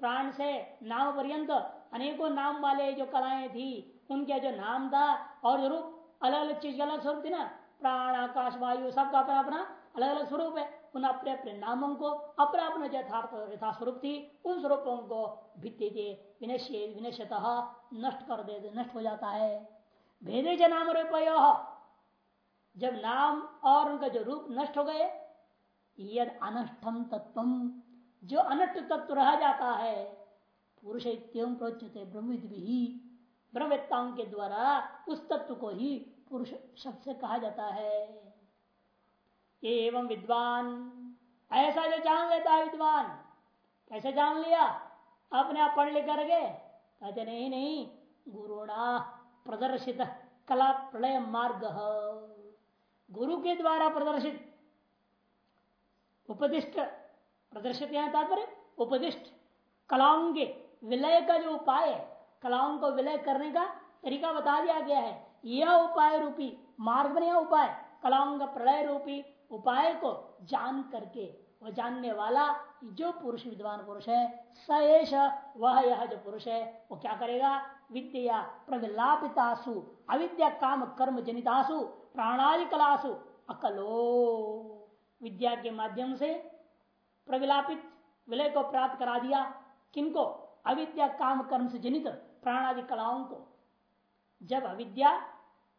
प्राण से नाम पर्यंत अनेकों नाम वाले जो कलाएँ थी, उनके जो नाम था और जो रूप अलग अलग चीज़ अलग स्वरूप थी ना, प्राण, आकाश, वायु, सबका अपना अपना अलग अलग स्वरूप है। उन अपने अपने नामों को अपना अपना यथार्थ यथा स्वरूप थी, उन स्वरूपों को भित्ति थे विनश्य, विनश्यत नष्ट कर दे, नष्ट हो जाता है। भेदे ज नाम रूप जब नाम और उनका जो रूप नष्ट हो गए, यद अनष्टम तत्व जो अनष्ट तत्व रह जाता है पुरुष प्रोचते ब्रह्मविद ब्रह्मवेत्ताओं के द्वारा उस तत्व को ही पुरुष शब्द से कहा जाता है। एवं विद्वान, ऐसा जो जान लेता है विद्वान, कैसे जान लिया? अपने आप पढ़ लिख करके कहते, नहीं नहीं, गुरुणा प्रदर्शित कला प्रलय मार्ग गुरु के द्वारा प्रदर्शित उपदिष्ट प्रदर्शित यहाँ तात्पर्य? उपदिष्ट कलाओं के विलय का जो उपाय है, कलाओं को विलय करने का तरीका बता दिया गया है। यह उपाय रूपी मार्ग बने उपाय, कलाओं का प्रलय रूपी उपाय को जान करके, वह जानने वाला जो पुरुष विद्वान पुरुष है सएश वह यह जो पुरुष है, वो क्या करेगा? विद्या प्रविलापितासु, अविद्या काम कर्म जनितासु, प्राणादि कलासु, अकलो। विद्या के माध्यम से प्रविलापित, विलय को प्राप्त करा दिया। किनको? अविद्या काम कर्म से जनित प्राणादि कलाओं को। जब अविद्या,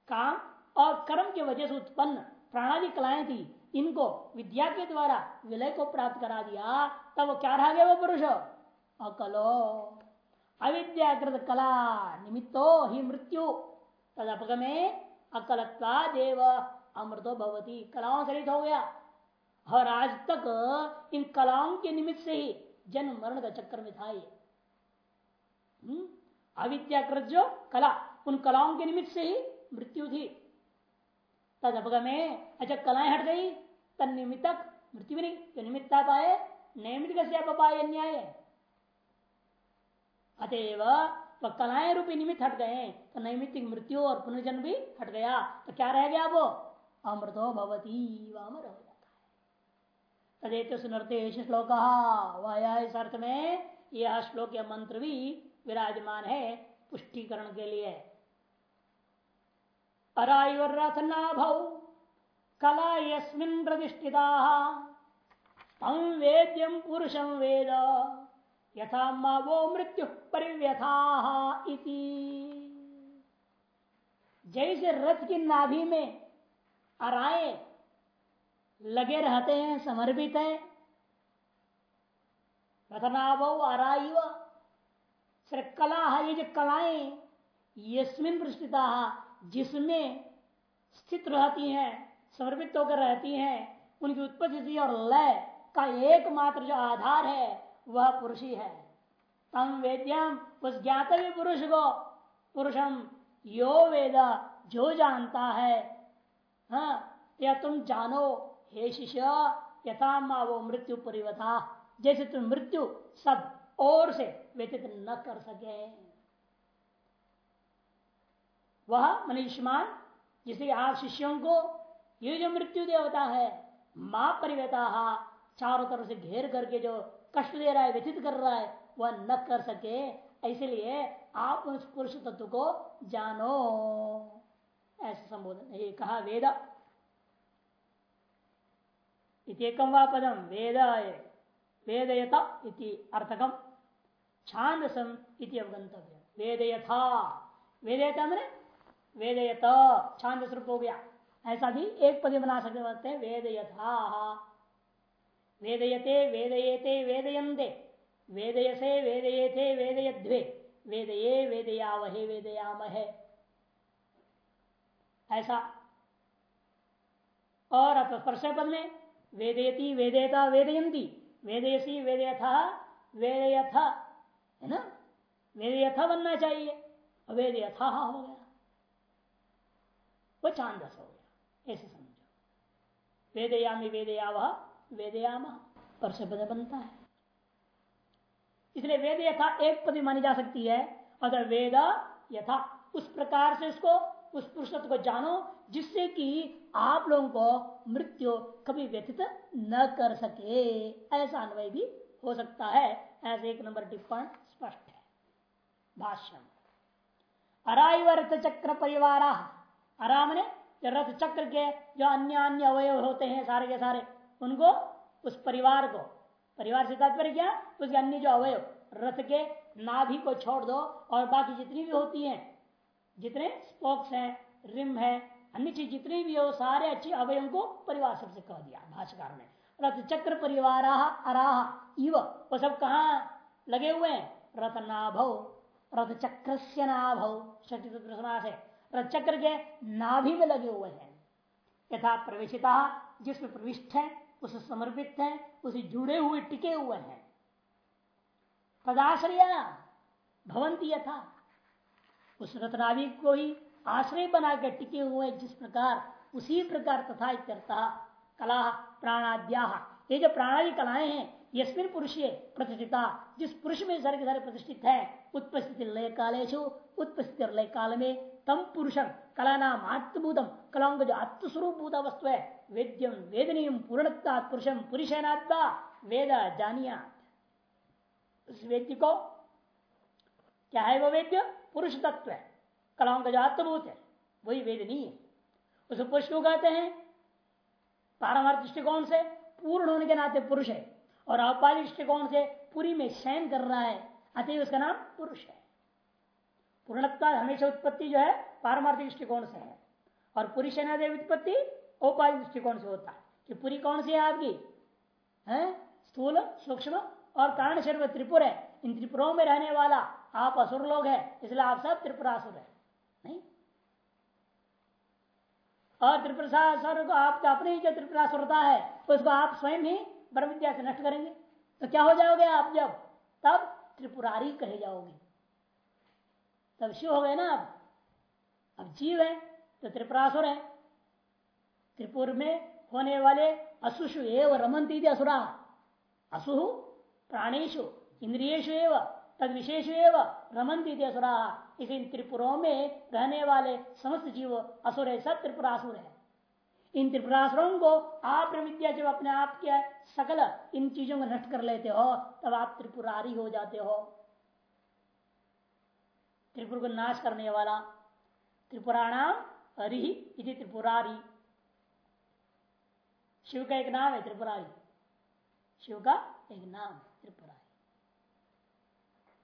काम और कर्म के वजह से उत्पन्न प्राणादि कलाएँ थी, इनको विद्या के द्वारा विलय को प्राप्त करा दिया, तब क्या रह गया वो पुरुष? अकलो। अविद्याकृत कला निमित्तो ही मृत्यु। तदपगमे अकलत्वा देव अमृतो भवती, कलाओं से हो गया। और आज तक इन कलाओं के निमित्त से ही जन्म मरण का चक्कर में था ये? अविद्याकृत जो कला, उन कलाओं के निमित्त से ही मृत्यु थी। तद अपगमे अच्छा कलाएँ हट गई, तन निमित्तक मृत्यु नहीं तो निमित्ता पाए नियमित कैसे पाए न्याय अतएव तो कलाएँ रूपी निमित्त हट गए तो नैमित्तिक मृत्यु और पुनर्जन्म भी हट गया। तो क्या रह गया वो? अमृतो भवती अमर हो जाता है। तदेत श्लोक। इस अर्थ में, यह श्लोक या मंत्र भी विराजमान है, पुष्टिकरण के लिए। अरायुरथ नाभौ कला यस्मिन प्रतिष्ठिता तम वेद्यम पुरुषम वेद, यथा वो मृत्यु परिव्यथा इति। जैसे रथ की नाभि में अराए लगे रहते हैं, समर्पित है, रथनाभ अराइव कला ये जो कलाएँ यस्मिन प्रस्थिता जिसमें स्थित रहती हैं, समर्पित होकर रहती हैं, उनकी उत्पत्ति और लय का एकमात्र जो आधार है, वह पुरुष ही। है तम वेद्यम, उस ज्ञातव्य पुरुष को, पुरुषम, यो वेद, जो जानता है हाँ या तुम जानो, हे शिष्य, यथा माँ वो मृत्यु परिवथा जैसे तुम मृत्यु सब और से व्यतीत न कर सके। वह मनीषमान, जिसे आप शिष्यों को ये जो मृत्यु देवता है, माँ परिवेता चारों तरफ़ से घेर करके जो कष्ट दे रहा है, व्यतीत कर रहा है, वह न कर सके। इसलिए आप उस पुरुष तत्व को जानो। ऐसे संबोधन ये कहा वेद। इतम व पदम वेद वेदयत अर्थकम। छांदसम अवगंतव्य वेदयथा वेदयता मैंने वेद वेदयत छांद हो गया। ऐसा भी एक पद बना सकते हैं वेद यथा। वेदयते वेदयेते वेदयंते वेदयसे वेदयेथे वेदयध्वे वेदये वेदयावहे वेदयामहे ऐसा। और स्पर्श पद में वेदयती वेदयता वेदयंती वेदयसी वेदयथा वेदयथ है ना? वेदयथा बनना चाहिए। वेद यथा हो गया। वो चांदस हो गया। ऐसे समझो। वेदयामी वेदया वह वेदयाम। परस पद बनता है। इसलिए वेद यथा एक पद मानी जा सकती है। अगर वेद यथा। उस प्रकार से उसको उस पुरुषत्व को जानो, जिससे कि आप लोगों को मृत्यु कभी व्यतीत न कर सके। ऐसा अन्वय भी हो सकता है ऐसे एक नंबर टिप्पण स्पष्ट है। भाष्यम। अराइवर्थ चक्र परिवार। आराम ने रथ चक्र के जो अन्य अन्य अवयव होते हैं सारे के सारे, उनको, उस परिवार को। परिवार से तात्पर्य क्या? उसके अन्य जो अवयव, रथ के नाभि को छोड़ दो और बाकी जितनी भी होती हैं, जितने स्पोक्स हैं रिम है, अन्य चीज़ जितनी भी हो, सारे अच्छे अवयव को परिवार सबसे कह दिया भाषाकार ने। रथ चक्र परिवार अराह इव, वो सब कहा लगे हुए हैं? रथ नाभव रथ चक्र से नाभव है। रथ चक्र के नाभि में लगे हुए हैं। यथा प्रवेशिता, जिसमें प्रविष्ट है, उसे समर्पित है, उसे जुड़े हुए, टिके हुए हैं। तदाश्रया भवंती यथा। उस रत्नावि को ही आश्रय बना के टिके हुए जिस प्रकार, उसी प्रकार तथा कला, प्राणाद्या। ये जो प्राणादि कलाएँ हैं यस्मिन पुरुष प्रतिष्ठिता। जिस पुरुष में सारे के सारे प्रतिष्ठित है, उत्पस्थिति लय कालेशु उत्पस्थिति लय काल में तम पुरुष कला नाम आत्मभूतम कलाओं का जो आत्मस्वरूप भूता वस्तु है वेद्यम वेदनीय पूर्णता पुरुषम पुरुषनात्मा वेद जानिया उस वेद्य को क्या है वो वेद्य? पुरुष तत्व है। कलाओं का जो आत्मभूत है, वही वेदनीय उस पुरुष को कहते हैं पारमार्थ दृष्टिकोण से पूर्ण होने के नाते पुरुष है। और औपाधिक दृष्टिकोण से पूरी में शयन कर रहा है अतः उसका नाम पुरुष है। पूर्णत्ता हमेशा उत्पत्ति जो है पारमार्थिक दृष्टिकोण से है। और पुरी सेनादेव उत्पत्ति औपाधिक दृष्टिकोण से होता है। कि पूरी कौन सी है आपकी? है? स्थूल, सूक्ष्म और कारण शरीर त्रिपुर है। इन त्रिपुरों में रहने वाला आप असुर लोग है, इसलिए आप सब त्रिपुरासुर है। नहीं? और त्रिपुरासुर को आपका अपने ही जो त्रिपुरासुरता है उसको आप स्वयं ही ब्रह्म विद्या से नष्ट करेंगे। तो क्या हो जाओगे आप जब, तब त्रिपुरारी कहे जाओगे। तब शिव हो गए ना आप। अब जीव है तो त्रिपुरासुर है। त्रिपुर में होने वाले असुषु एव रमंती असुरा। असु प्राणेशु इंद्रियेशु एवं तद विशेष रमंती असुरा इसी त्रिपुरों में रहने वाले समस्त जीव असुर है, सब त्रिपुरासुर है। इन त्रिपुरासुरों को आप विद्या जब अपने आप के सकल इन चीज़ों को नष्ट कर लेते हो, तब आप त्रिपुरारी हो जाते हो। त्रिपुर को नाश करने वाला, त्रिपुराणाम हरि त्रिपुरारी। शिव का एक नाम है त्रिपुरारी। शिव का एक नाम त्रिपुरारी।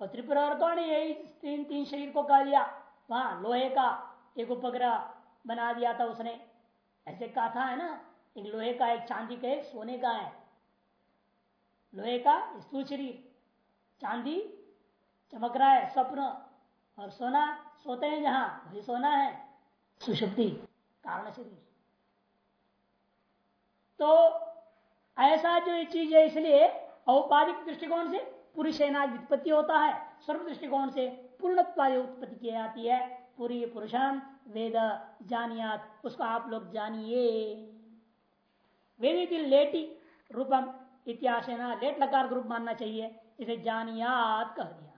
और त्रिपुरा कौन यही तीन तीन शरीर को कह दिया वहाँ लोहे का एक उपग्रह बना दिया था उसने। ऐसे कहा था, है ना? एक लोहे का, एक चांदी का, एक सोने का है। लोहे का स्थूल शरीर। चांदी चमक रहा है, स्वप्न। और सोना, सोते हैं जहाँ, वही सोना है। सुषुप्ति कारण शरीर। तो ऐसा जो चीज़ है, इसलिए औपाधिक दृष्टिकोण से पुरुष उत्पत्ति होता है। सर्व दृष्टिकोण से पूर्णत्वादी उत्पत्ति की जाती है। पूरी पुरुषम वेद जानियात, उसको आप लोग जानिए। वेद लेटी रूपम इतिहास लेट लकार रूप मानना चाहिए। इसे जानियात कह दिया।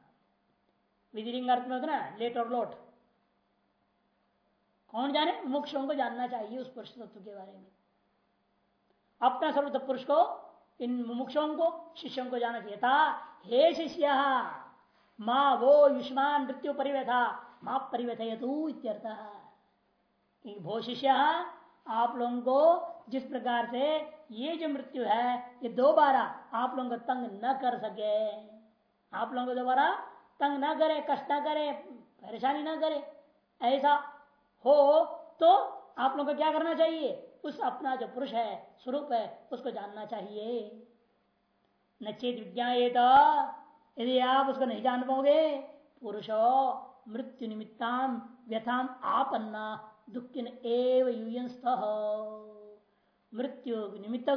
विधिलिंग अर्थ में ना, लेट और लोट। कौन जाने? मोक्षों को जानना चाहिए उस पुरुष तत्व के बारे में। अपना सर्वत पुरुष को, इन मुमुक्षों को, शिष्यों को जाना चाहिए। था हे शिष्य, माँ वो युष्मान मृत्यु परिव्यथा माँ परिव्यथ इत्यर्थ। भो शिष्य, आप लोगों को जिस प्रकार से ये जो मृत्यु है, ये दोबारा आप लोगों को तंग न कर सके। आप लोगों को दोबारा तंग ना करे, कष्ट ना करे, परेशानी ना करे, ऐसा हो तो आप लोगों को क्या करना चाहिए? उस अपना जो पुरुष है, स्वरूप है, उसको जानना चाहिए। न चेत विज्ञा यदि आप उसको नहीं जान पाओगे। पुरुषो मृत्यु निमित्ताम व्यथाम आपन्ना दुखिन एव यूयन मृत्यु निमित्त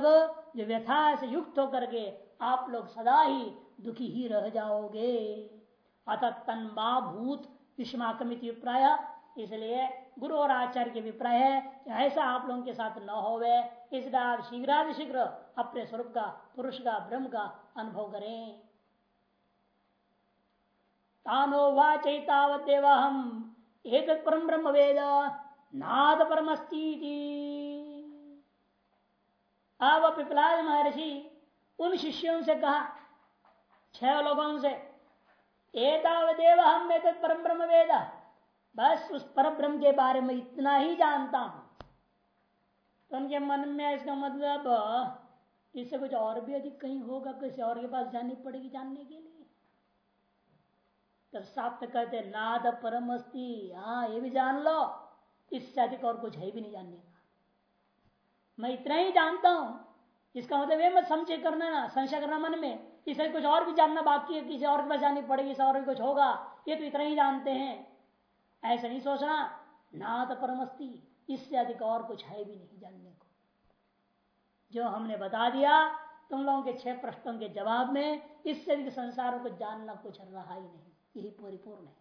जो व्यथा से युक्त होकर के आप लोग सदा ही दुखी ही रह जाओगे। अतः तन्मा भूत युष्माकमित अभिप्राय। इसलिए गुरु और आचार्य के अभिप्राय है ऐसा आप लोगों के साथ न होवे। इसलिए आप शीघ्र अपने स्वरूप का, पुरुष का, ब्रह्म का अनुभव करें। तानो वाचैतावदेव हम एक परम ब्रह्म वेद नाद परमस्ती अब पिपलाद महर्षि उन शिष्यों से कहा, छह लोगों से एतावदेव हम एक परम ब्रह्म वेद बस उस पर ब्रह्म के बारे में इतना ही जानता हूँ। तो उनके मन में इसका मतलब इससे कुछ और भी अधिक कहीं होगा, किसी और के पास जानी पड़ेगी जानने के लिए। तब सात कहते, नाद परम अस्थि हाँ ये भी जान लो, इससे अधिक और कुछ है भी नहीं जानने का। मैं इतना ही जानता हूँ। इसका मतलब ये मत संशय करना ना, संशय करना मन में इसे कुछ और भी जानना बाकी है, किसी और के पास जानी पड़ेगी इसे और भी कुछ होगा। ये तो इतना ही जानते हैं। ऐसा नहीं सोचना ना तो परमस्ती, इससे अधिक और कुछ है भी नहीं जानने को। जो हमने बता दिया, तुम लोगों के छह प्रश्नों के जवाब में, इससे अधिक संसारों को जानना कुछ रहा ही नहीं। यही परिपूर्ण है।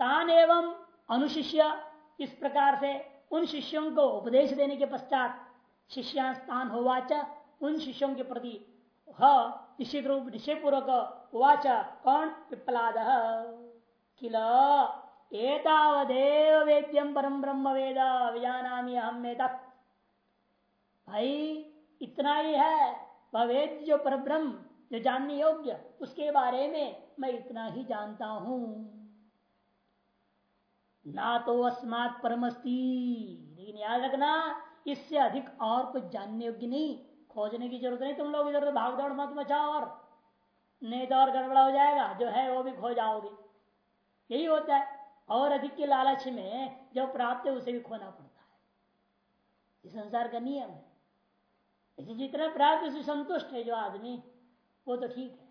तान एवं अनुशिष्य, इस प्रकार से उन शिष्यों को उपदेश देने के पश्चात शिष्या स्थान होवाच उन शिष्यों के प्रति निश्चित रूप निश्चय पूर्वक उवाच कौन? पिप्लाद किल? एतावदेव वेद्यम परम ब्रह्म वेद विजानामी हम भाई, इतना ही है। वह वेद जो पर ब्रह्म जो जानने योग्य, उसके बारे में मैं इतना ही जानता हूँ। ना तो अस्मात परमस्ती। लेकिन याद रखना, इससे अधिक और कुछ जानने योग्य नहीं। खोजने की ज़रूरत नहीं, तुम लोग इधर भाग दौड़ मत मचाओ और नहीं तो और गड़बड़ा हो जाएगा। जो है वो भी खो जाओगे। यही होता है। और अधिक के लालच में जो प्राप्त है, उसे भी खोना पड़ता है। संसार का नियम है। इसे जितना प्राप्त से संतुष्ट है जो आदमी, वो तो ठीक है।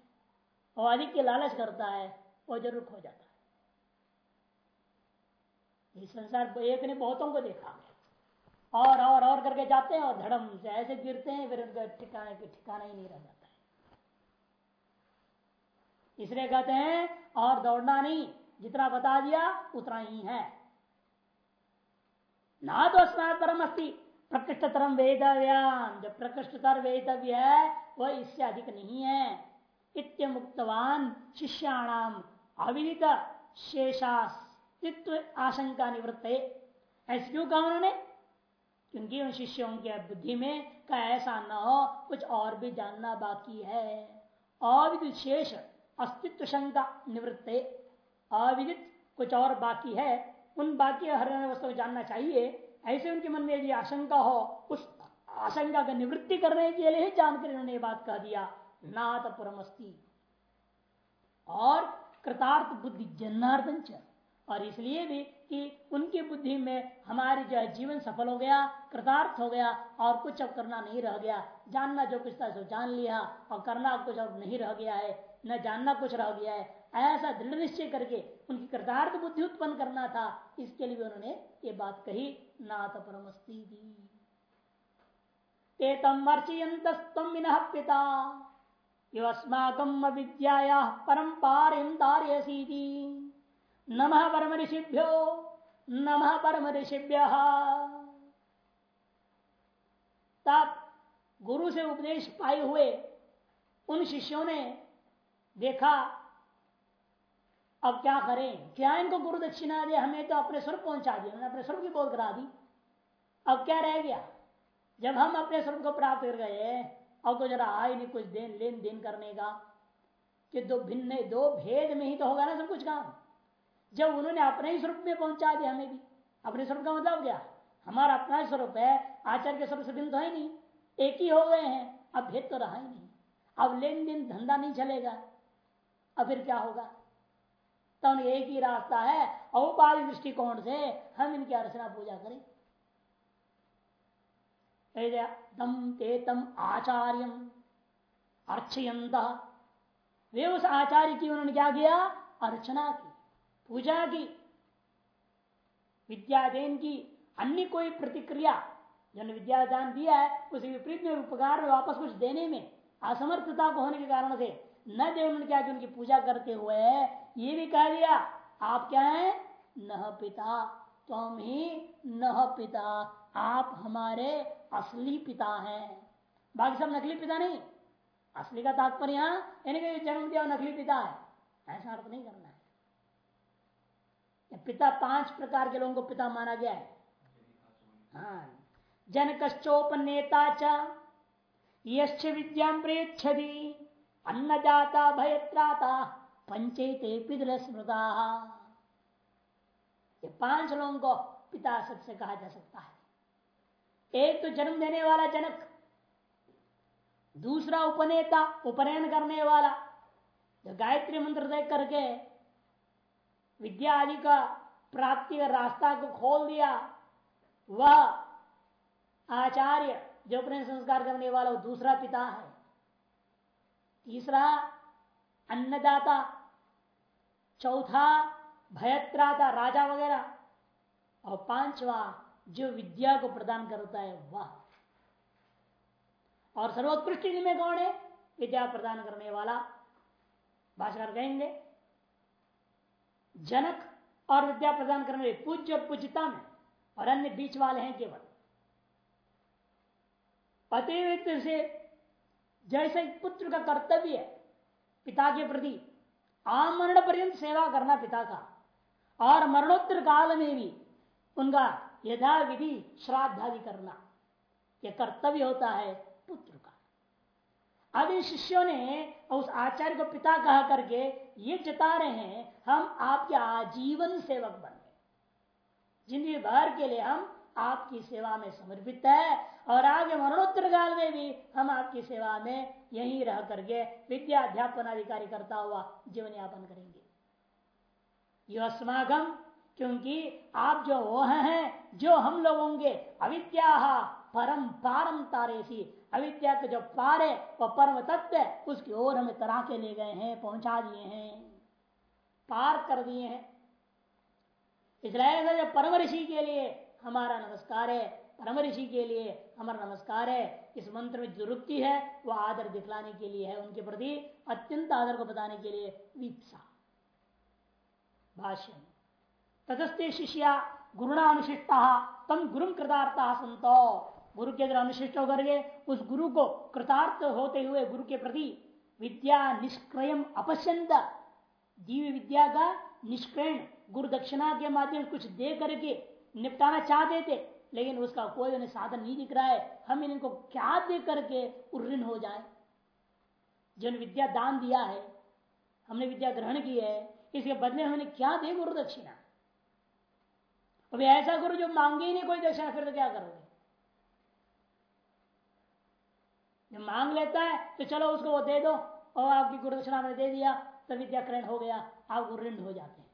और अधिक के लालच करता है, वो ज़रूर खो जाता है। इस संसार एक ने बहुतों को देखा। और और और करके जाते हैं और धड़म से ऐसे गिरते हैं, फिर उनका ठिकाने के ठिकाना ही नहीं रह जाता है। इसलिए कहते हैं, और दौड़ना नहीं, जितना बता दिया, उतना ही है। ना तो स्नान परम अस्थि प्रकृष्ट तरम वेदव्याम जो प्रकृष्टतर वेदव्य है वह इससे अधिक नहीं है। इत्य मुक्तवान शिष्याणाम अविदित शेषास्तित्व आशंका निवृत्त। ऐसे क्यों कहा उन्होंने? क्योंकि उन शिष्यों के बुद्धि में का ऐसा न हो, कुछ और भी जानना बाकी है। अविदित शेष अस्तित्व शंका निवृत्त। अविदित कुछ और बाकी है, उन बाकी हर वस्तु को जानना चाहिए। ऐसे उनके मन में यदि आशंका हो, उस आशंका का निवृत्ति करने के लिए ही जानकर उन्होंने ये बात कह दिया, नाथ परमस्ती। और कृतार्थ बुद्धि जन्नार्दन और इसलिए भी कि उनकी बुद्धि में हमारी जो है जीवन सफल हो गया, कृतार्थ हो गया, और कुछ अब करना नहीं रह गया। जानना जो कुछ था सो जान लिया, और करना कुछ अब नहीं रह गया है, न जानना कुछ रह गया है। ऐसा दृढ़ निश्चय करके उनकी कृतार्थ बुद्धि उत्पन्न करना था, इसके लिए उन्होंने ये बात कही, नाथ परमस्ती विद्या परम नम परम ऋषिभ्यो नम परम ऋषिभ्य तब गुरु से उपदेश पाए हुए उन शिष्यों ने देखा अब क्या करें? क्या इनको गुरु दक्षिणा दे हमें तो अपने स्वरूप पहुँचा दिया। अपने स्वर्ग की बोध करा दी। अब क्या रह गया? जब हम अपने स्वरूप को प्राप्त कर गए, अब तो जरा आए नहीं कुछ देन लेन देन करने का, कि दो भिन्न, दो भेद में ही तो होगा ना सब कुछ काम। जब उन्होंने अपने ही स्वरूप में पहुँचा दिया हमें भी। अपने स्वरूप का मतलब क्या? हमारा अपना स्वरूप है, आचार्य के स्वरूप से भिन्न तो है नहीं। एक ही हो गए हैं, अब भेद तो रहा ही नहीं। अब लेन देन धंधा नहीं चलेगा। अब फिर क्या होगा? तो एक ही रास्ता है औपाधिक दृष्टिकोण से हम इनकी अर्चना पूजा करें। तम ते तम आचार्य अर्चयंत। वे उस आचार्य की उन्होंने क्या किया? अर्चना की, पूजा की। विद्यादेन की, अन्य कोई प्रतिक्रिया, जिन्होंने विद्यादान दिया है, उस विपरीत में उपकार में वापस कुछ देने में, असमर्थता को होने के कारण से न दे उन्होंने क्या कि उनकी पूजा करते हुए ये भी कह दिया, आप क्या है? न पिता। तुम ही न पिता। आप हमारे असली पिता हैं। बाकी सब नकली पिता नहीं। असली का तात्पर्य यानी कि जन्म दिया नकली पिता है। ऐसा अर्थ नहीं करना है। पिता पाँच प्रकार के लोगों को पिता माना गया है। हाँ। जनकश्चोपनेता च विद्या प्रेक्षति अन्नदाता भयत्राता। स्मृता ये पाँच लोगों को पिता सबसे कहा जा सकता है। एक तो जन्म देने वाला जनक, दूसरा उपनेता, उपनयन करने वाला। जो गायत्री मंत्र देख करके विद्या आदि का प्राप्ति का रास्ता को खोल दिया, वह आचार्य जो अपने संस्कार करने वाला वो दूसरा पिता है। तीसरा अन्नदाता चौथा भयत्राता राजा वगैरह। और पांचवा जो विद्या को प्रदान करता है, वह। और सर्वोत्कृष्ट में कौन है? विद्या प्रदान करने वाला। भाषाकार कहेंगे, जनक और विद्या प्रदान करने वाले पूज्य और पूज्यता में, और अन्य बीच वाले हैं केवल। अतिरिक्त से जैसे पुत्र का कर्तव्य है, पिता के प्रति आमरण पर्यंत सेवा करना पिता का। और मरणोत्तर काल में भी उनका यथा विधि श्राद्धादि करना। यह कर्तव्य होता है पुत्र का। अब शिष्यों ने उस आचार्य को पिता कहा करके ये जता रहे हैं, हम आपके आजीवन सेवक बन गए। ज़िंदगी भर के लिए हम आपकी सेवा में समर्पित है और आगे मरणोत्तर काल में भी हम आपकी सेवा में यहीं रह करके विद्या अध्यापन अधिकारी करता हुआ जीवन यापन करेंगे। यो अस्मागम क्योंकि आप जो वो हैं, जो हम लोगों के अविद्या परम पारम तारेसी अविद्या के जो पार है, वह परम तत्व है, उसकी ओर हमें तरा के ले गए हैं, पहुँचा दिए हैं, पार कर दिए हैं। इसलिए परम ऋषि के लिए हमारा नमस्कार है। परम ऋषि के लिए हमारा नमस्कार है। इस मंत्र में जो रुक्ति है, वह आदर दिखलाने के लिए है। उनके प्रति अत्यंत आदर को बताने के लिए वीपसा। भाष्य तदस्ते शिष्या गुरुणा अनुशिष्टा तम गुरु कृतार्थ संतो गुरु के अंदर अनुशिष्ट होकर के उस गुरु को कृतार्थ होते हुए गुरु के प्रति विद्या निष्क्रयम अपश्यंत जीव विद्या का निष्क्रयण, गुरु दक्षिणा के माध्यम कुछ दे करके निपटाना चाहते थे, लेकिन उसका कोई उन्हें साधन नहीं दिख रहा है। हम इनको क्या दे करके उऋण हो जाए? जिन विद्या दान दिया है, हमने विद्या ग्रहण की है, इसके बदले हमने क्या दे गुरु दक्षिणा? अभी ऐसा गुरु जो मांगे ही नहीं कोई दक्षिणा, फिर तो क्या करोगे? जब मांग लेता है तो चलो उसको वो दे दो, और आपकी गुरु दक्षिणा में दे दिया तो विद्या ग्रहण हो गया, आप ऋण हो जाते हैं।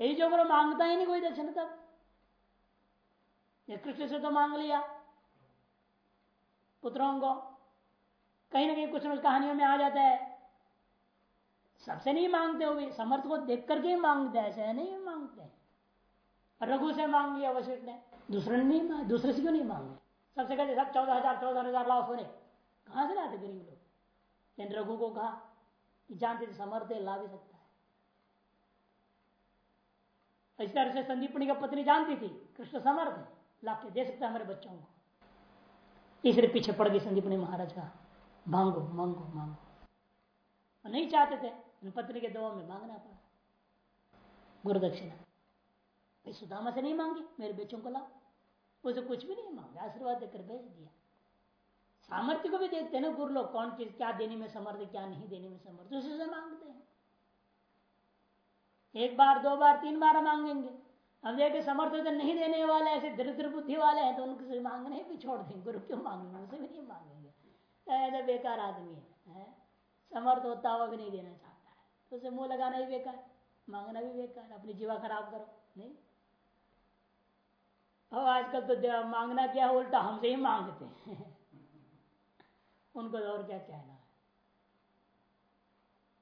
यही जो गुरु माँगता ही नहीं कोई दक्षिणा तब। कृष्ण से तो मांग लिया। पुत्रों को। कहीं ना कहीं कुछ न कहानियों में आ जाता है। सबसे नहीं मांगते हो भी। समर्थ को देख करके ही मांगते ऐसे नहीं मांगते रघु से मांग लिया वशिष्ठ ने। दूसरे ने नहीं दूसरे से क्यों नहीं मांगे? सबसे कहते, सब चौदह हज़ार चौदह हज़ार लाओ सोने। कहाँ से लाते गरीब लोग? लेकिन रघु को कहा कि जानते थे, समर्थ ला भी सकता है। इस तरह से संदीपणी का पत्नी जानती थी, कृष्ण समर्थ है। ला के दे सकता हमारे बच्चों को। इसलिए पीछे पड़ गई संदीपनी महाराज का मांगो मांगो मांगो। नहीं चाहते थे पत्नी के दवा में मांगना पड़ा। गुरु दक्षिणा सुदामा से नहीं मांगी? मेरे बच्चों को ला उसे कुछ भी नहीं मांगा, आशीर्वाद देकर भेज दिया। सामर्थ्य को भी देखते हैं ना गुरु लोग कौन चीज़ क्या देने में समर्थ, क्या नहीं देने में समर्थ, उसी से मांगते हैं। एक बार, दो बार, तीन बार मांगेंगे। अब देखे समर्थ तो नहीं देने वाले ऐसे दरिद्र बुद्धि वाले हैं तो उनसे मांगने भी छोड़ देंगे गुरु क्यों मांगेंगे? उसे भी नहीं मांगेंगे। ऐसा बेकार आदमी है, है? समर्थ होता हुआ भी नहीं देना चाहता है। तो उसे मुँह लगाना ही बेकार मांगना भी बेकार अपनी जीवा खराब करो नहीं? अब आजकल तो मांगना क्या उल्टा हमसे ही मांगते हैं। [laughs] उनको तो और क्या कहना है?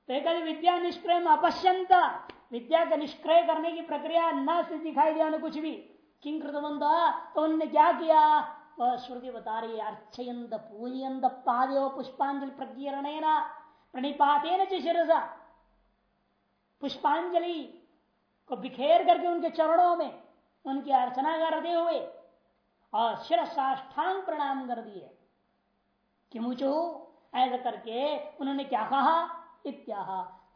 तो विद्या निष्क्रय में अपश्यंत। विद्या का निष्क्रय करने की प्रक्रिया न से दिखाई दिया उन्हें कुछ भी। किंग तो उन्होंने क्या किया? वह श्रुति बता रही है, अर्चयंत पूजयंत पादयो पुष्पांजलि प्रकीर्ण प्रणिपातेन शिरसा। पुष्पांजलि को बिखेर करके उनके चरणों में उनकी अर्चना करते हुए और शिर साष्टांग प्रणाम कर दिए। किमुचो ऐसा करके उन्होंने क्या कहा? इत्या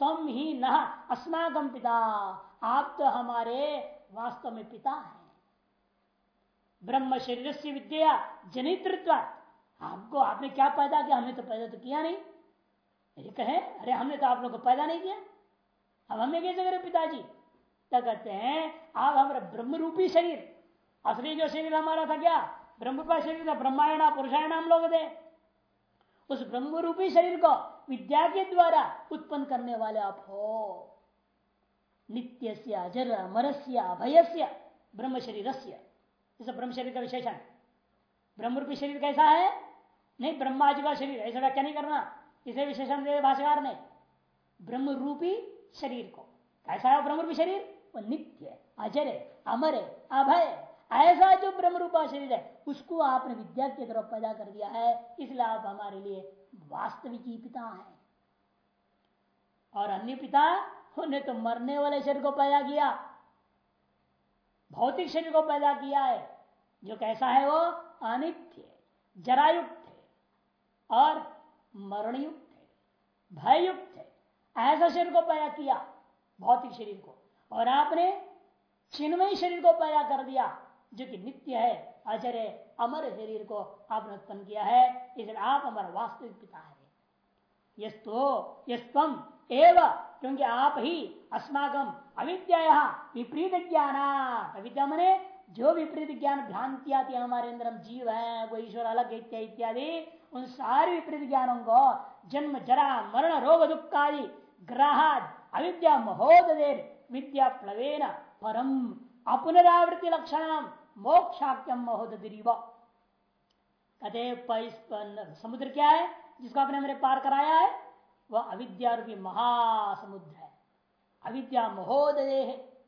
तम ही न अस्माकम पिता। आप तो हमारे वास्तव में पिता हैं। ब्रह्म शरीर से विद्या जनितृत्व आपको, आपने क्या पैदा किया? हमने तो पैदा तो किया नहीं। ये कहे, अरे हमने तो आप लोग को पैदा नहीं किया। अब हमें कैसे करें पिताजी? क्या कहते हैं, आप हमारे ब्रह्म रूपी शरीर। असली जो शरीर हमारा था क्या? ब्रह्म का शरीर था, ब्रह्मायण, पुरुषायण हम लोग थे। उस ब्रह्म रूपी शरीर को विद्या के द्वारा उत्पन्न करने वाले आप हो। नित्य से अजर, अमरस्य, अभयस्य ब्रह्म शरीर से ब्रह्म शरीर का विशेषण। ब्रह्म रूपी शरीर कैसा है? नहीं ब्रह्मा जी का शरीर ऐसा व्याख्या नहीं करना। इसे विशेषण दे भाषाकार ने। ब्रह्म रूपी शरीर को। कैसा है ब्रह्म रूपी शरीर? वो नित्य अजर अमर अभय ऐसा जो ब्रह्म रूपा शरीर है, उसको आपने विद्या की तरफ़ पैदा कर दिया है। इसलिए आप हमारे लिए वास्तविक ही पिता है। और अन्य पिता, उन्हें तो मरने वाले शरीर को पैदा किया, भौतिक शरीर को पैदा किया है, जो कैसा है वो अनित्य जरायुक्त है, और मरणयुक्त है, भययुक्त है, ऐसा शरीर को पैदा किया, भौतिक शरीर को। और आपने चिन्मय शरीर को पैदा कर दिया, जो कि नित्य है। अजर है अमर शरीर को आपने उत्पन्न किया है, इसलिए आप हमारा वास्तविक पिता है। यस्तो यम एवं, क्योंकि आप ही अस्माकम अविद्या विपरीत ज्ञान अविद्या मने जो विपरीत ज्ञान भ्रांतियाँ थी हमारे अंदर हम जीव है, वो ईश्वर अलग इत्यादि, उन सारे विपरीत ज्ञानों को जन्म, जरा, मरण, रोग दुख आदि ग्राहाद, अविद्या महोदय विद्या प्लवेन, परम, अपनरावृत्ति लक्षण मोक्षाख्यम महोदय कहते समुद्र क्या है? जिसको आपने हमने पार कराया है, वह अविद्या रूपी महासमुद्र है। अविद्या महोदय है।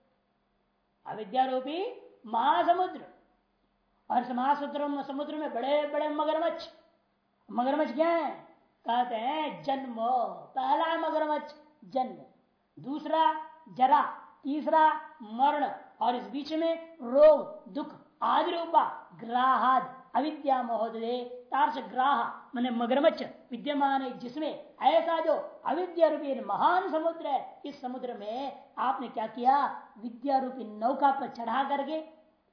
अविद्या रूपी महासमुद्र। और महासमुद्र समुद्र में बड़े बड़े मगरमच्छ। मगरमच्छ क्या है? कहते हैं जन्म। पहला मगरमच्छ जन्म। दूसरा जरा। तीसरा मरण। और इस बीच में रोग, दुख आदि रूपा ग्राहाद, अविद्या महोदय तार्श ग्राह मैंने मगरमच्छ, विद्यमान है जिसमें ऐसा जो अविद्या रूपी महान समुद्र है, इस समुद्र में आपने क्या किया? विद्या रूपी नौका पर चढ़ा करके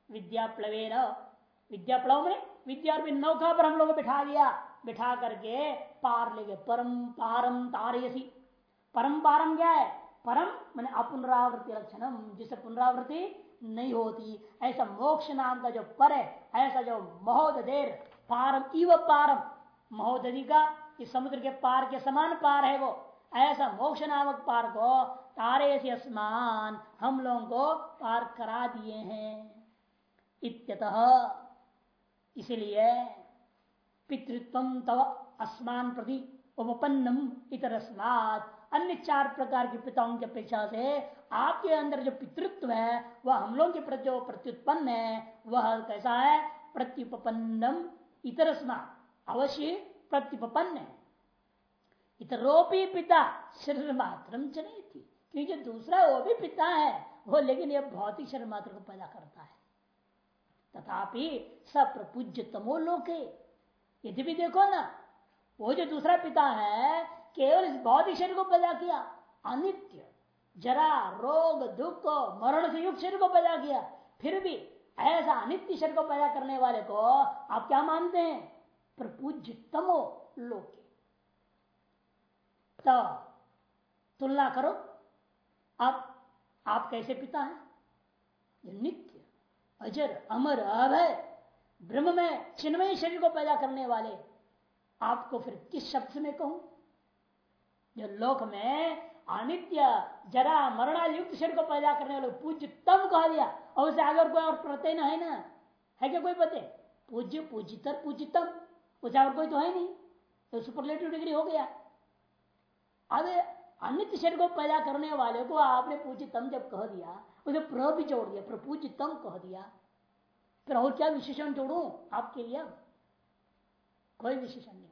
विद्या प्लवे विद्या प्लव में विद्या रूपी नौका पर हम लोग बिठा दिया। बिठा करके पार ले गए परम पारम तारयसी। परम पारम क्या है? परम, मैंने अपुनरावृत्ति लक्षणम, जिसे पुनरावृत्ति नहीं होती। ऐसा मोक्ष नाम का जो पर है, ऐसा जो महोदेर पारम, इव पारम महोदधि का, इस समुद्र के पार के समान पार है वो। ऐसा मोक्ष नामक पार को तारे से स्मान हम लोगों को पार करा दिए हैं। इत्यतः इसलिए पितृत्व तव अस्मान प्रति उपपन्नम इतर अन्य चार प्रकार के पिताओं की अपेक्षा से आपके अंदर जो पितृत्व है, वह हम लोगों के प्रति जो प्रत्युत्पन्न है, वह कैसा है? प्रत्युपन्नम इतर अवश्य प्रत्युपन्न है। इतरोपी पिता शरीर मात्र नहीं थी क्योंकि दूसरा वो भी पिता है, वो लेकिन ये भौतिक शरीर मात्र को पैदा करता है। तथापि सप्रपूज्य तमो लोके। यदि भी देखो ना वो जो दूसरा पिता है, केवल इस भौतिक शरीर को पैदा किया, अनित्य, जरा रोग, दुख, मरण से युक्त शरीर को पैदा किया, फिर भी ऐसा अनित्य शरीर को पैदा करने वाले को आप क्या मानते हैं? तमो लोके। तो तुलना करो, आप आप कैसे पिता हैं? नित्य, अजर, अमर, अभय, ब्रह्म में, चिन्मय शरीर को पैदा करने वाले आपको फिर किस शब्द में कहूँ? जो लोक में अनित्य, जरा मरणा युक्त शरीर को पैदा करने वाले पूज्य तम कह दिया। और उसे आगे और कोई और प्रत्यय ना है ना, है क्या कोई पते पूज्य, पूजितर, पूजितम। उसे और कोई तो है नहीं तो सुपरलेटिव डिग्री हो गया। अब अनित्य शरीर को पैदा करने वाले को आपने पूजितम जब कह दिया, उसे प्र भी जोड़ दिया, प्रपूजितम कह दिया। फिर और क्या विशेषण जोड़ू आपके लिए? कोई विशेषण नहीं।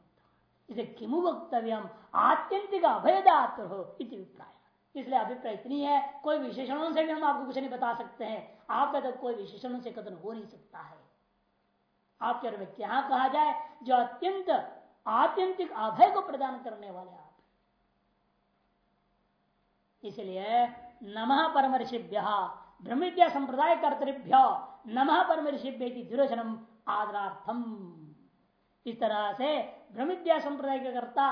इसे किमु वक्तव्यम? आत्यंतिक अभेदात हो अभिप्राय। इसलिए अभिप्राय इतनी है, कोई विशेषणों से भी हम आपको कुछ नहीं बता सकते हैं। आपका तो कोई विशेषणों से कथन हो नहीं सकता है। आपके में क्या कहा जाए, जो अत्यंत, आत्यंतिक अभय को प्रदान करने वाले आप। इसलिए नमः परम ऋषिभ्य ब्रह्मविद्या संप्रदाय कर्तृभ्य, नमः परम ऋषिभ्य दुर्वचनम आदरार्थम। इस तरह से ब्रह्मविद्या संप्रदाय के कर्ता।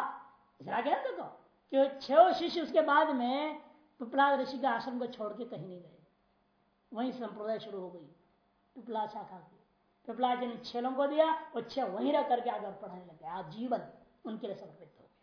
क्या देखो कि छह शिष्य उसके बाद में पिपला ऋषि के आश्रम को छोड़ के कहीं नहीं गए। वहीं संप्रदाय शुरू हो गई पिपला शाखा की। पिपला जी ने छह को दिया और छह वहीं रह करके आगे पढ़ाने लगे। आजीवन उनके लिए समर्पित हो गया।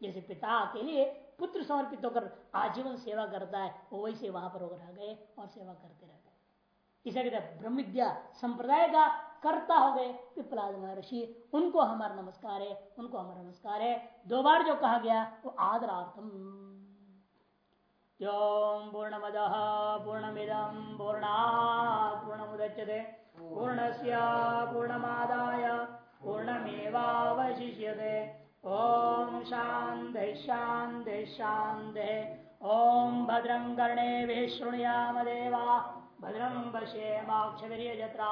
जैसे पिता के लिए पुत्र समर्पित होकर आजीवन सेवा करता है, वो वैसे वहाँ पर रह गए और सेवा करते रह गए। इसे कहते ब्रह्म विद्या संप्रदाय का कर्ता हो गए पिपलाद महर्षि, उनको हमारा नमस्कार है, उनको हमारा नमस्कार है। दो बार जो कहा गया, वो आदरार्थम। योम पूर्णमद पूर्णमिदम पूर्णा पूर्णमुदच्यते। पूर्णस्य पूर्णमादाय पूर्णमेवावशिष्यते। ओम शांति शांति शांति ओम भद्रं कर्णे विशृणुयाम देवा भद्रं पश्येमाक्षवीर्यजत्रा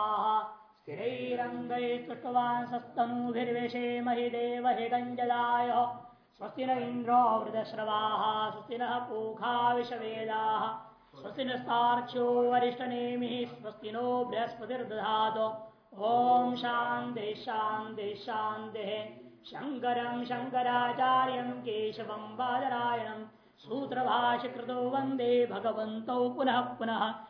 स्थिरैरङ्गैस्तुष्टवांसस्तनूभिर्वेशेमहि देवहितञ्जदाय स्वस्ति न इन्द्रो वृदश्रवाः स्वस्ति पूखा विषवेदाः स्वस्ति नस्तार्क्ष्यो वरिष्ठनेमिः स्वस्ति नो बृहस्पतिर्दधातु। ॐ शान्ति शान्ति, शान्तिः। शङ्करम् शङ्कराचार्यम् केशवम् बादरायणम् सूत्रभाष्यकृतो वंदे भगवन्तौ पुनः पुनः।